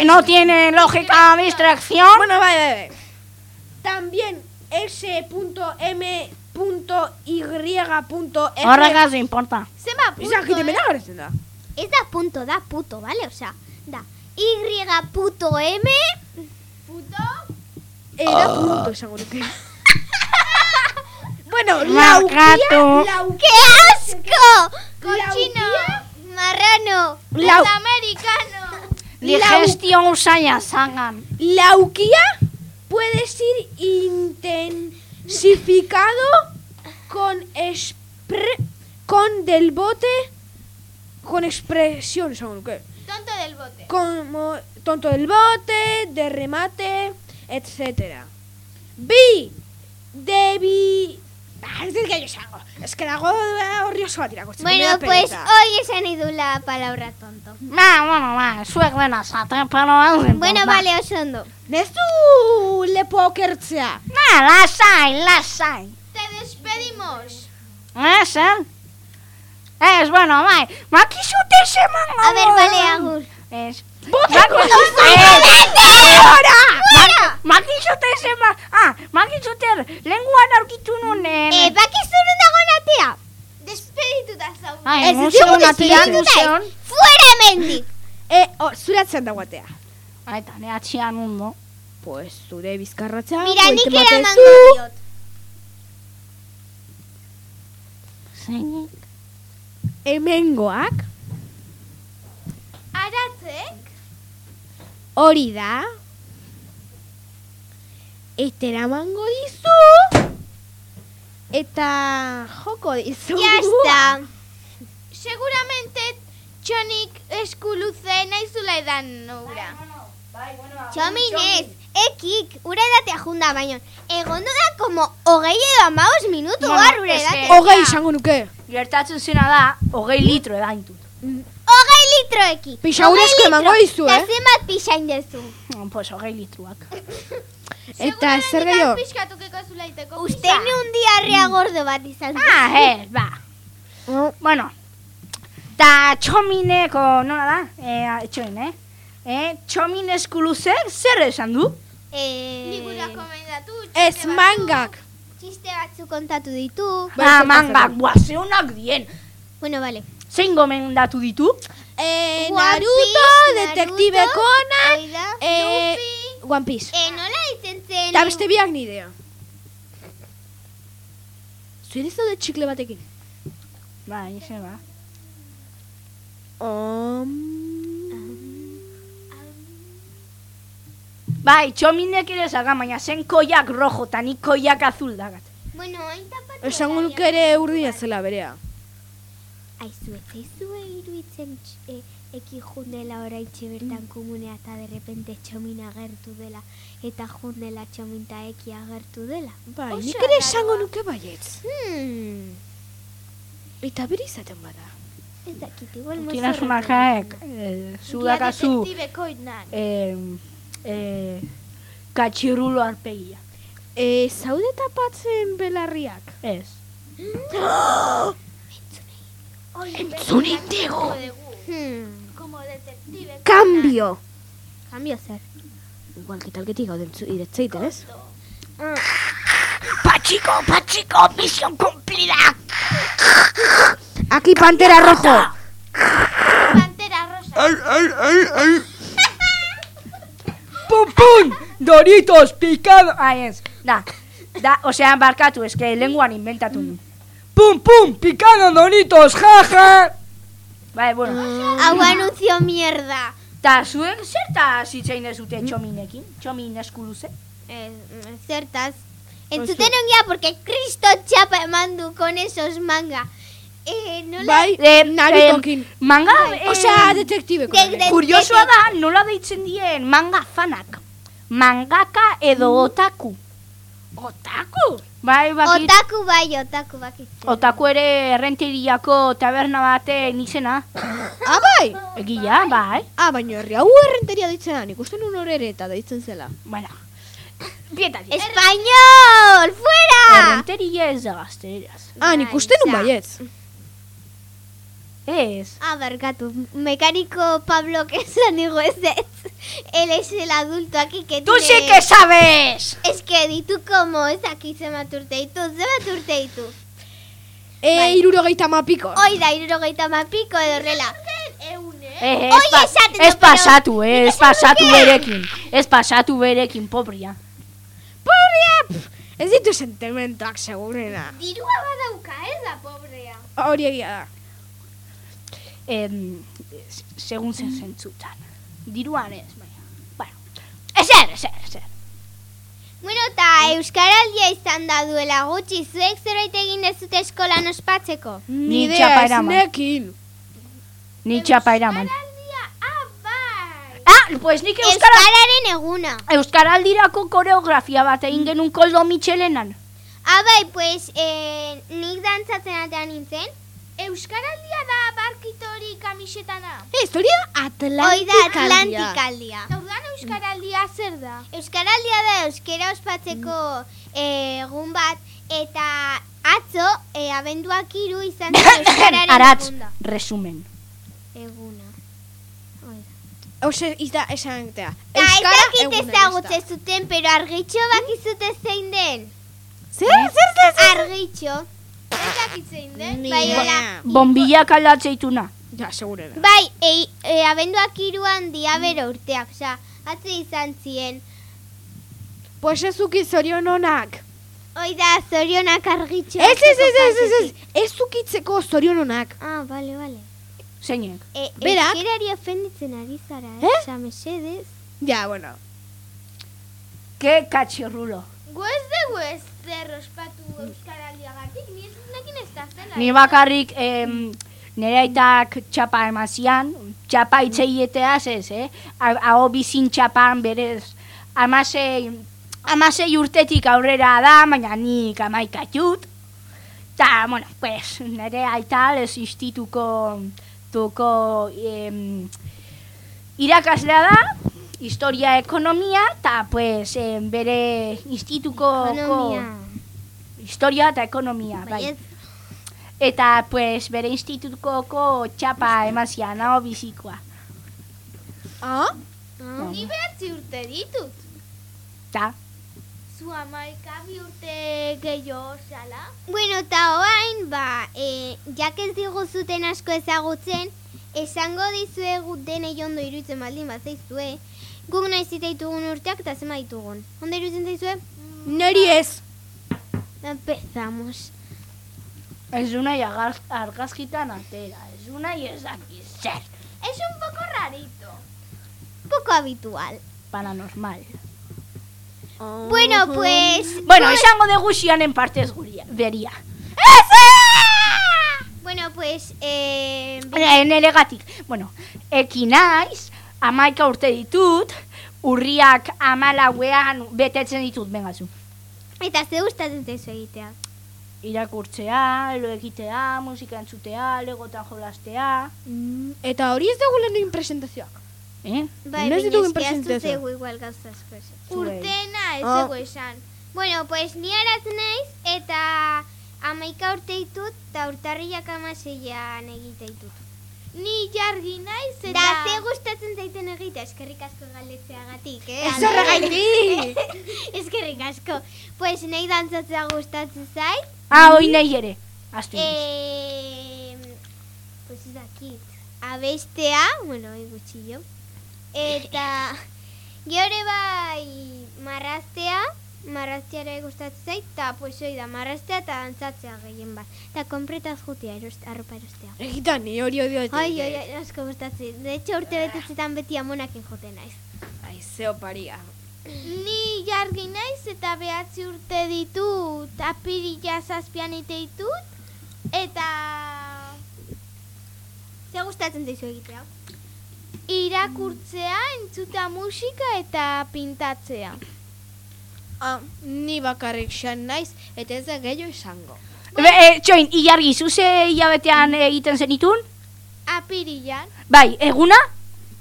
Que no tiene lógica distracción. Bueno, vale, vale, vale. También S.M.Y.F. Horregaz importa. Zema punto, Izan egiten eh? bena garetzen da. Ez da punto, da puto, ¿vale? O sea, da Y puto M puto Era punto, esango nuke. bueno, Markatu. laukia, laukia, ¡Qué asco! Cochino, Laukia. marrano, Lau- norteamericano. Digestión zaila zagan. laukia puede ser intensificado con expre, con del bote con expresión, nuke. Tonto del bote. como tonto del bote, de remate, etc. Bi, debi... Ez dut gehiago esango. Ez que dago eh, horri oso bat irakurtzen. Bueno, pues hoy he salido la palabra tonto. Ba, bueno, ba, zuek dena zaten, pero. Bueno, vale, oso ondo. Nezu lepo okertzea. Na, lasai, lasai. Te despedimos. Ez, eh? Ez, bueno, bai. Makizute zeman A ver, vale, agur. Ez. ¡Fuera! Makizute zeman... Ah, makizute lenguan aurkitu nun... Eh, bakizu nun dago natea? Despedituta zau. Ai, ez museo dugu despeditu. Fuera mendik. E, oh, zure atzean dagoatea. Aita, ne atxian undo. Pues zure bizkarratza... Mira, nik ematezu. eramango diot. Zeinik? Hemengoak Aratzek? hori da. Eta eramango dizu. Eta joko dizu. Ya está. Seguramente txonik eskuluze naizula edan ura. Txominez, ekik, ura edatea junda baino. Egondu da como hogei edo amaos minutu ura es que- edatea. Hogei izango nuke. Gertatzen zena da, hogei litro edaintut. Hogei litro eki. Pixa ura Hogei asko emango litro. dizu, Da eh? zenbat pixain dezu. Pues hogei litroak. Eta zer gehiago? Piskatukeko zulaiteko. Uste un diarrea gordo bat izan. Ah, ez, ba. Bueno, ta txomineko, nola da? E, txomin, eh? E, txomin eskuluzek zer esan du? Eh, Libura komendatu. Ez mangak. txiste batzu kontatu ditu. Ah, kontatu mangak, bua, zeunak dien. Bueno, vale. Zein gomendatu ditu? Eh, One Naruto, Piece, Detective Naruto, Conan, hoi da. eh, One Piece. Eh, nola ditzen zen? Eta beste biak ni idea. Zuere zaude txikle batekin? Ba, ize, ba. Um... Bai, txominek ere zaga, baina zen koiak rojo, eta nik koiak azul dagat. Bueno, hain tapatu. Esango nuke ere urdina zela berea. Aizu, ez zaizue iruditzen e, eki jundela oraitxe bertan komunea eta derrepente txomin agertu dela eta jundela txomin ta eki agertu dela. Bai, Oso nik ere esango nuke baietz. Hmm, Eta beri izaten bada. ez dakit, igual Tina mozorrotu sumajaek, egiten eh, zudakazu, Detektibekoinan. eh, eh, katxirulo arpegia. E, zaude tapatzen belarriak? Ez. Entzun indigo! du. Hmm, Como detective. Cambio! cambio zer. Igual kitalketik gauden iretzeiten, ez? Patxiko, patxiko, misión cumplida! Aquí Pantera Rojo! Pantera rosa. ¡Pum, pum! Doritos, picado! Ah, ez. Da, da, osea, barkatu, eske lenguan inventatu nu. ¡Pum, pum! ¡Picado Doritos, jaja! Bai, bueno. Hau anunzio mierda. Ta, zuek zerta zitzein dezute txominekin? Txomin eskuluze? Eh, zertaz. Entzuten ongia porque Cristo txapa eman du con esos manga. Eh, nola... Bai, Eh, Narutokin. manga, eh, Osea, detektibe de- de- kuriosoa da, nola deitzen dien manga fanak. Mangaka edo otaku. Otaku? Bai, bakit. Otaku bai, otaku bakitzen. Otaku ere errenteriako taberna baten izena. Ah, bai! Egia, bai. Ah, baina herri hau errenteria ditzen da, nik uste nun horere eta deitzen zela. Bueno. Pietari. Español, fuera! Errenteria ez da gazteraz. Ah, nik uste nun baietz. Ez. Ah, barkatu. Mecánico Pablo que esan digo ez ez. Él es el adulto aquí que Tú sí tiene- que sabes! Es que ditu como ez aquí se urte ditu, ze bat urte ditu. E, Bai. irurogeita mapiko. Hoi da, irurogeita mapiko edo horrela. Eh, ez, Oie, pa- esaten ez du, pero- pasatu, eh, ez pasatu berekin. Ez pasatu berekin, pobria. Pobrea! pff, Ez ditu sentimentoak segurena. Dirua badauka, ez da, pobrea. Hori egia da. Em, segun zen zentzutan. Diruan ez, baina. Bueno, ezer, ezer, ezer. Bueno, eta Euskaraldia izan da duela gutxi, zuek zerbait egin dezute eskolan ospatzeko. Ni txapa eraman. nekin. Ni txapa eraman. Aldia, ah, bai. Ah, pues nik euskara... Euskararen eguna. Euskaraldirako koreografia bat egin genuen koldo Michelenan. Ah, bai, pues, eh, nik dantzatzen atean nintzen. Euskaraldia da barkitori kamisetana. Ez, hori da Hoi da Atlantikaldia. Atlantikaldia. Orduan euskaraldia zer da? Euskaraldia da euskera ospatzeko eh, egun bat, eta atzo, eh, abenduak hiru izan zen euskararen Aratz, egunda. resumen. Eguna. Ose, izda, esan tea. Ta ez dakit ezagutze zuten, pero argitxo bakizute zein den. Zer, zer, zer, zer? Argitxo. Ez dakitzein den? Bai, hola. Bombilak aldatzeituna. Ja, segurena. Bai, e, e, abenduak hiruan diabero urteak, osea, atzo izan zien. Pues ez uki zorion onak. Hoi da, zorionak argitxo. Ez, ez, ez, ez, ez, ez, ez ukitzeko zorion onak. Ah, bale, bale. Zeinek. E, Berak? Euskerari ofenditzen ari zara, eh? Eh? Mesedez. Ja, bueno. Ke katxirrulo. Gu ez dugu ez zer ospatu euskaraldiagatik, ni ez nekin ez da zela. Ni bakarrik em, nire aitak txapa emazian, txapa itzeieteaz ez, eh? Aho bizin txapan berez, amasei, amasei urtetik aurrera da, baina nik amaikatut. Ta, bueno, pues, nire aita ez instituko, tuko, em, irakaslea da, historia ekonomia, eta pues, eh, bere instituko... Ekonomia. Historia eta ekonomia, bai. Baiet, Eta, pues, bere institutukoko txapa emazia, nago bizikoa. Ah? Ni behatzi urte ditut. Ta, Zu amaika bi urte gehiago zala. Bueno, eta oain, ba, e, jak ez diguzuten asko ezagutzen, esango dizuegu denei ondo iruditzen baldin bat zaizue, guk nahi ziteitugun urteak eta zema ditugun. Ondo iruditzen zaizue? Neri ez. Empezamos. ez du nahi agar- argazkitan atera, ez du nahi ez daki zer, Es un poco rarito. Poco habitual. paranormal. Bueno, pues... Bueno, esango dugu xianen partez guria, beria. Bueno, pues... Eh, Eh, Neregatik, bueno, eki naiz, amaika urte ditut, urriak amalauean betetzen ditut, bengazu. eta ze gustatzen zaizu egitea? Irakurtzea, lo egitea, musika entzutea, legotan jolastea, Mm, Eta hori ez dugu lehen presentazioak. eh? Bai, Noiz baina ditugu eske ahaztu presentazioa? zaigu igual gauza asko esan. Urtena ez Ah. dugu esan. Bueno, pues ni araz naiz eta amaika urte ditut eta urtarriak amaseian egite ditut. Ni jargi naiz eta... Da, ze gustatzen zaiten egitea, eskerrik asko galdetzeagatik, eh? Ez horregaitik! eskerrik asko. Pues nahi dantzatzea gustatzen zait. Ah, hoi nahi ere. Naiz. Eh, pues ez dakit. Abestea, bueno, hoi gutxillo. Eta geore bai marraztea, marrazteara gustatzen zait, eta pues hoi da, marraztea eta dantzatzea gehien bat. Eta konpretaz jutia, erost, arropa erostea. Egitan, ni hori odio Ai, ai, ai, asko gustatzen. De hecho, urte betetzetan beti amonakin joten naiz. Ai, zeo paria. Ni jargi naiz eta behatzi urte ditut, apirila zazpian ite ditut, eta Ze gustatzen zaizu egitea? irakurtzea, entzuta musika eta pintatzea. Ah, ni bakarrik xan naiz, eta ez da gehiago esango. Be, eh, txoin, ilargi, zuze hilabetean egiten zenitun? Apirilan, Bai, eguna?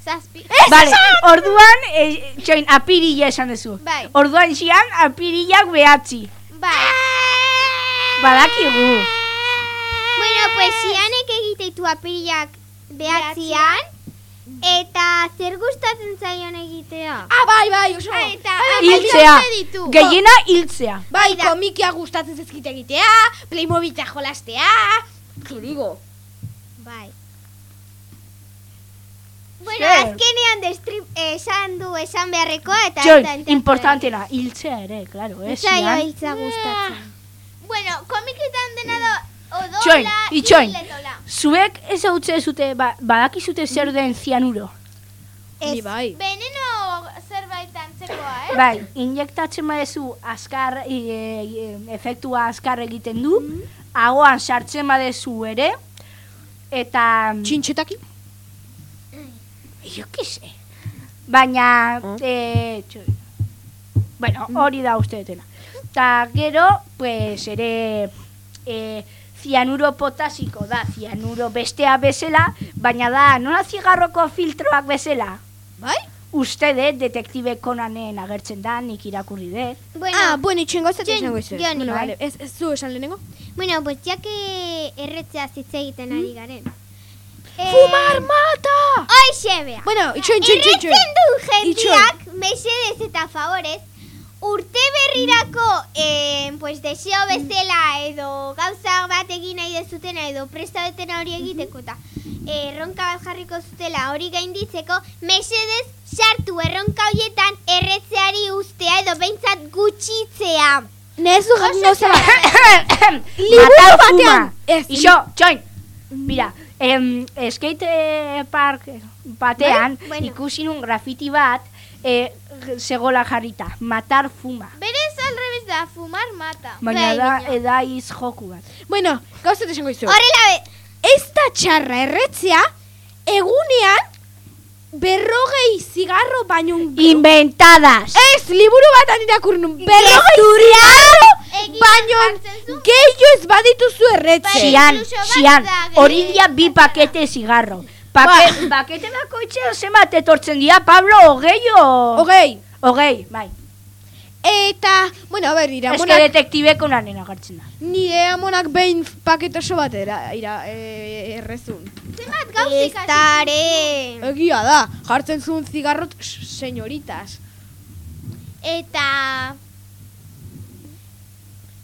zazpi. Vale, orduan, eh, txoin, apirila esan duzu. Bai. Orduan xian, apirilak behatzi. Bai. Badakigu. Bueno, pues zianek egite ditu apirilak behatzian, eta zer gustatzen zaion egitea? Ah, bai, bai, oso. Eta Hiltzea. amaika urte ditu. Gehiena hiltzea. Bai, komikia gustatzen zezkit egitea, Playmobil jolastea. Ke digo. Bai. Bueno, Zer? azkenean destrip esan du esan beharrekoa eta ez da importantena, hiltzea ere, claro, eh, Zaio hiltza gustatzen. Bueno, komiketan dena da odola, Txoin, itxoin. hiletola. Zuek ez hau zute, ba, badakizute zer den zianuro. Ni bai. Veneno zerbait antzekoa, eh? Bai, injektatzen badezu azkar, e, e, efektua azkar egiten du, ahoan sartzen badezu ere, eta... Txintxetaki? Jo, sé. Baina, e, txo, bueno, hori da uste dutena. Ta gero, pues, ere, e, zianuro potasiko da, zianuro bestea bezala, baina da, nola zigarroko filtroak bezala? Bai? Uste dut, detektibe konanen agertzen da, nik irakurri dut. Bueno, ah, bueno, itxengo ez esango izu. Joni, Bueno, bai. vale, ez, ez zu esan lehenengo? bueno, pues ya que erretzea hitz egiten ari garen. Eh, Fumar mata! Hoxe bea. Bueno, itxoin, itxoin, itxoin, itxoin. Erretzen du jendeak, mesedez eta favorez, urte berrirako, eh, pues, deseo bezala edo gauza bat egin nahi dezutena edo presta betena hori egiteko eta eh, erronka bat jarriko zutela hori gainditzeko, mesedez sartu erronka horietan erretzeari ustea edo behintzat gutxitzea. Nezu jakingo zela. Liburu batean. Ixo, txoin. Mira, em, skate eh, park batean Bai, bueno. ikusi nun grafiti bat eh, segola jarrita. Matar fuma. Berez al revés da, fumar mata. Baina Bai, da baina. edaiz joku bat. Bueno, gauzat esango izu. Horrela be, Ez da txarra erretzea, egunean berrogei zigarro baino Inventadas! Ez, liburu bat irakurri nun. Berrogei zigarro baino zu? gehiago ez badituzu erretzen. Bai. Xian, bat xian, da, hori dia bi pakete zigarro. Pake, bakete bakoitzea zenbat etortzen dira, Pablo, hogei o... Hogei. Hogei, bai. Eta, bueno, a ber, ira, Ez que amonak, detektibeko nanen agartzen da. nire amonak behin paket oso batera, ira, e, errezun. Zenbat gauzik hasi Estare. Egia da, jartzen zuen zigarrot, señoritas. Eta...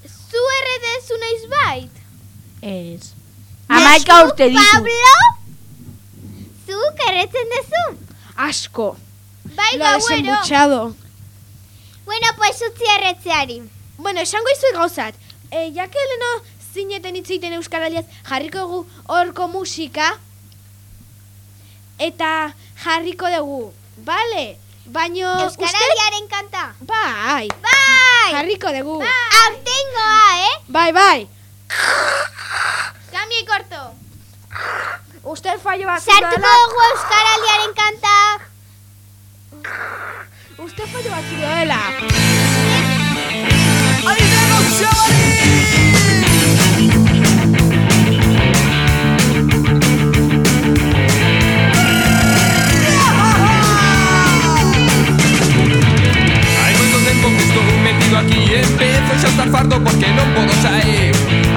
Zu erredezu naiz bait? Ez. Amaika urte ditu. Pablo? Zuk erretzen dezu? Asko. Bai Lo ha gauero. desembuchado. Bueno, pues utzi erretzeari. Bueno, esango izuet gauzat. E, jake leno zineten itzeiten euskaraliaz jarriko dugu horko musika. Eta jarriko dugu, bale? Baino, Euskaraldiaren kanta. uste- Bai, Bai! jarriko dugu. Aurtengoa, eh? Bai, bai. Cambio y corto. Uste fallo bat Sartuko dugu Euskaraldiaren kanta. Uste fallo bat dela. Hai moito tempo que estou metido aquí e Empezo xa a estar farto porque non podo sair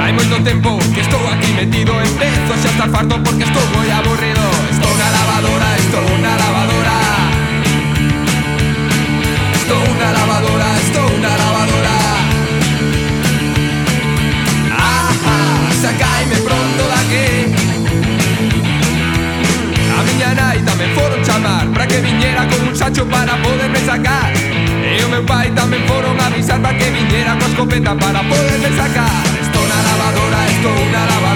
Hai moito tempo que estou aquí metido Empezo xa estar farto porque estou moi aburrido. Estou na lavadora, estou na lavadora. Estou na lavadora, estou na lavadora. Ajá, sacaime pronto daqui A miña nai tamén foron chamar Para que viñera con un sacho para poderme sacar. E o meu pai tamén foron avisar Para que viñera coa escopeta para poderme sacar. visto una alabanza.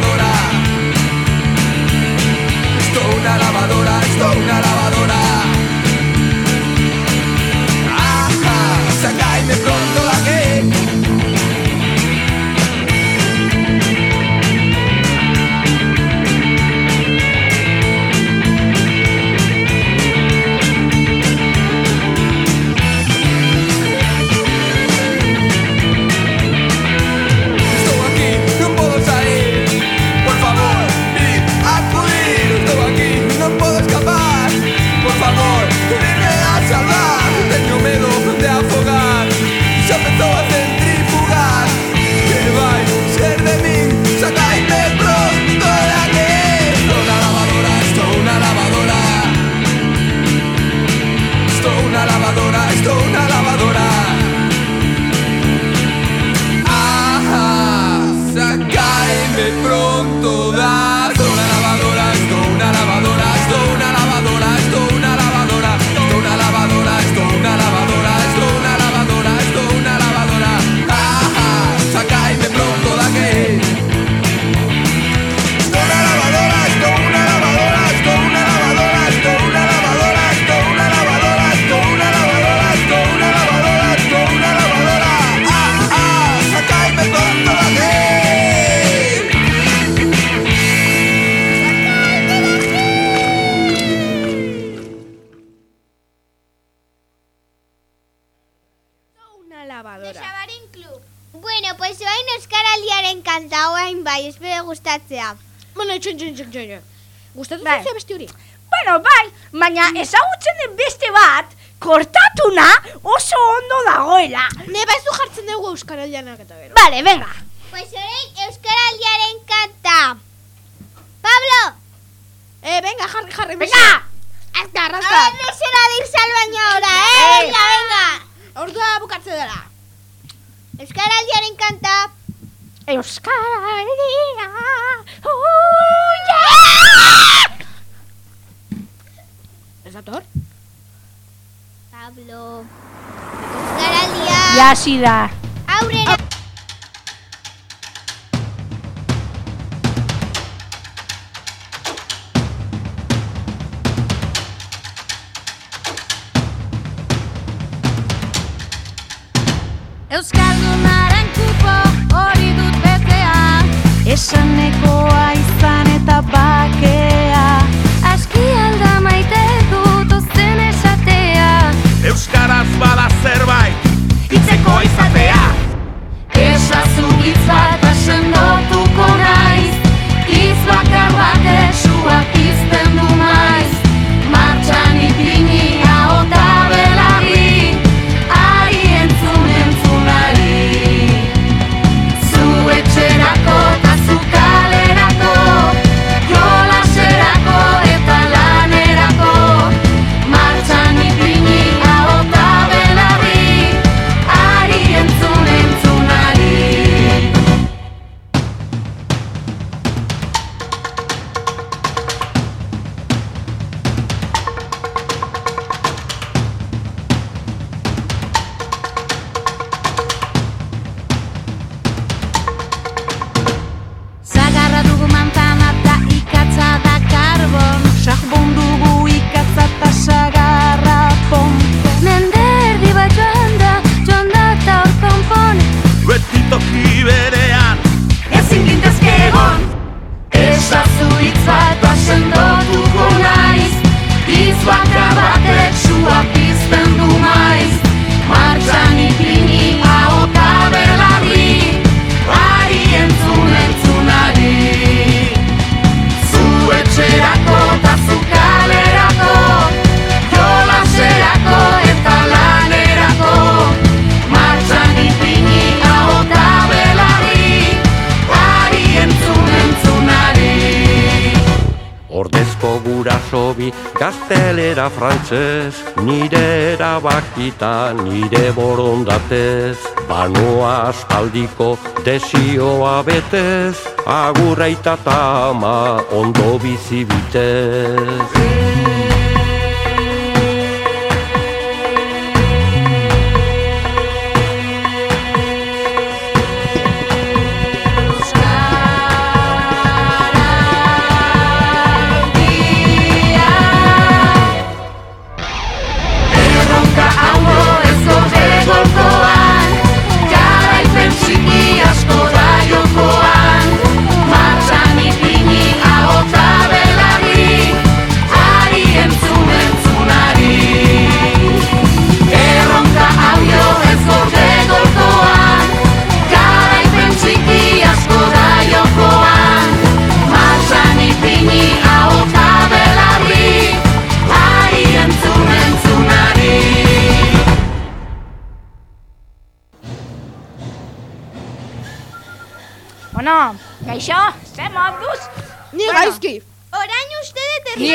Euskaraldia. Ya Gaztelera frantzez, nire erabakita, nire borondatez. Banoa aspaldiko desioa betez Agurraita eta ama ondo bizi bitez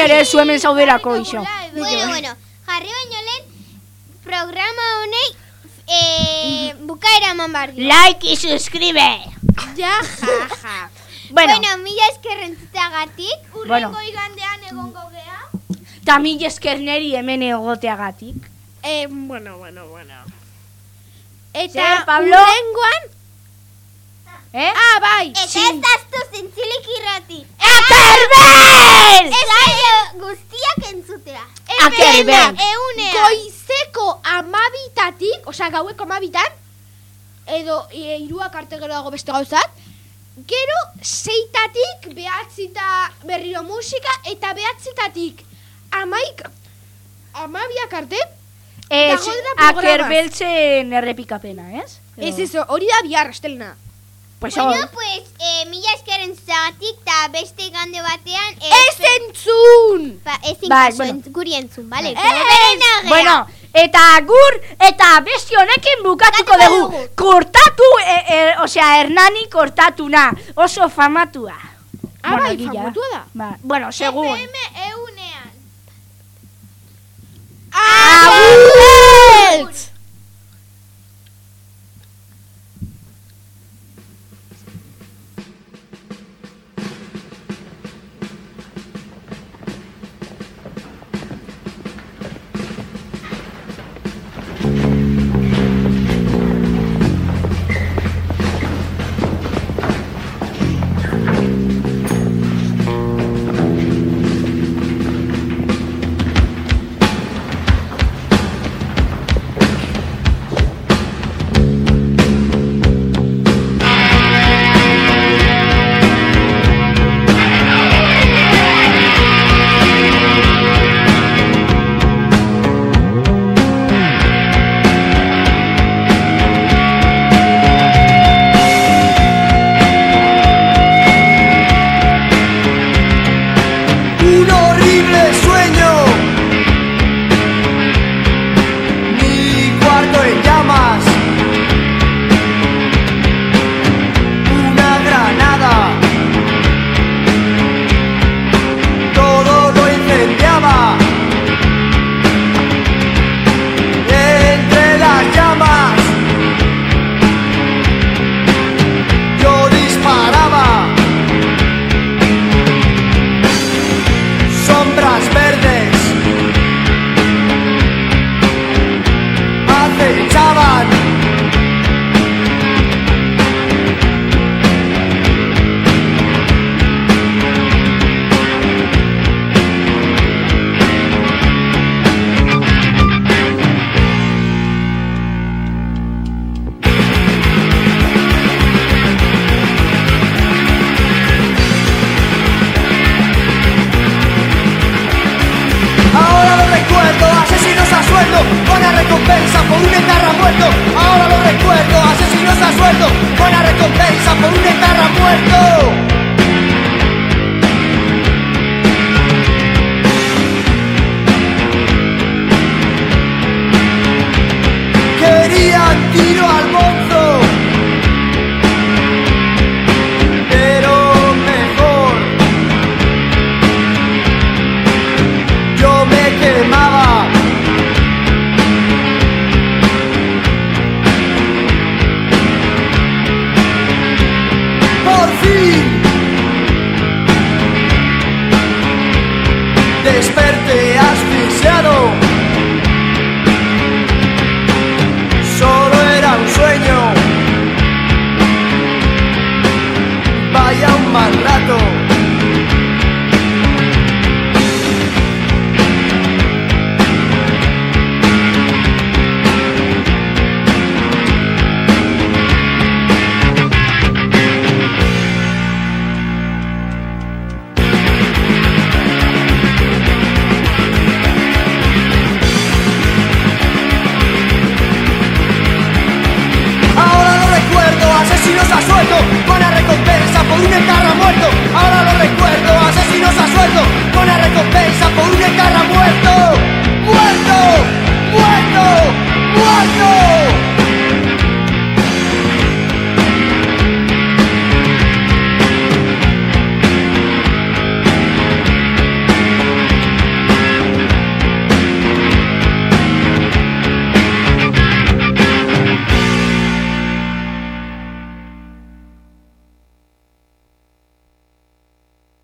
ere zu hemen zauderako, iso. Bueno, bueno, jarri baino lehen programa honei eh, bukaera eman dio. Like y suscribe. Ja, ja, ja. Bueno, Bueno, mila eskerrentzuteagatik. bueno, igandean egongo gea. ta mil esker neri hemen egoteagatik. Eh, bueno, bueno, bueno. Zer, Eta Pablo? urrengoan... Eh? Ah, bai. Eta ez daztu zintzilik irrati. Akerbel! Saio guztiak entzutea. Akerbel! Eunea. Goizeko amabitatik, osea gaueko amabitan, edo e, iruak arte gero dago beste gauzat, gero seitatik behatzita berriro musika, eta behatzitatik amaik, amabiak arte, Ez, akerbeltzen errepikapena, ez? ez ez, hori da bihar estelna. Pues Bueno, hor. pues, eh, mila eskerrentzuteagatik eta beste gande batean... eh, Ez entzun! Ba, Bai, kaso, bueno. guri entzun, bale? Ez! Bueno, eta gur, eta besti honekin bukatuko dugu. Kortatu, e, e, osea, Hernani kortatuna. Oso famatua. Ah, bai, egia famatua da. Ba, bueno, segun. eunean. Agur!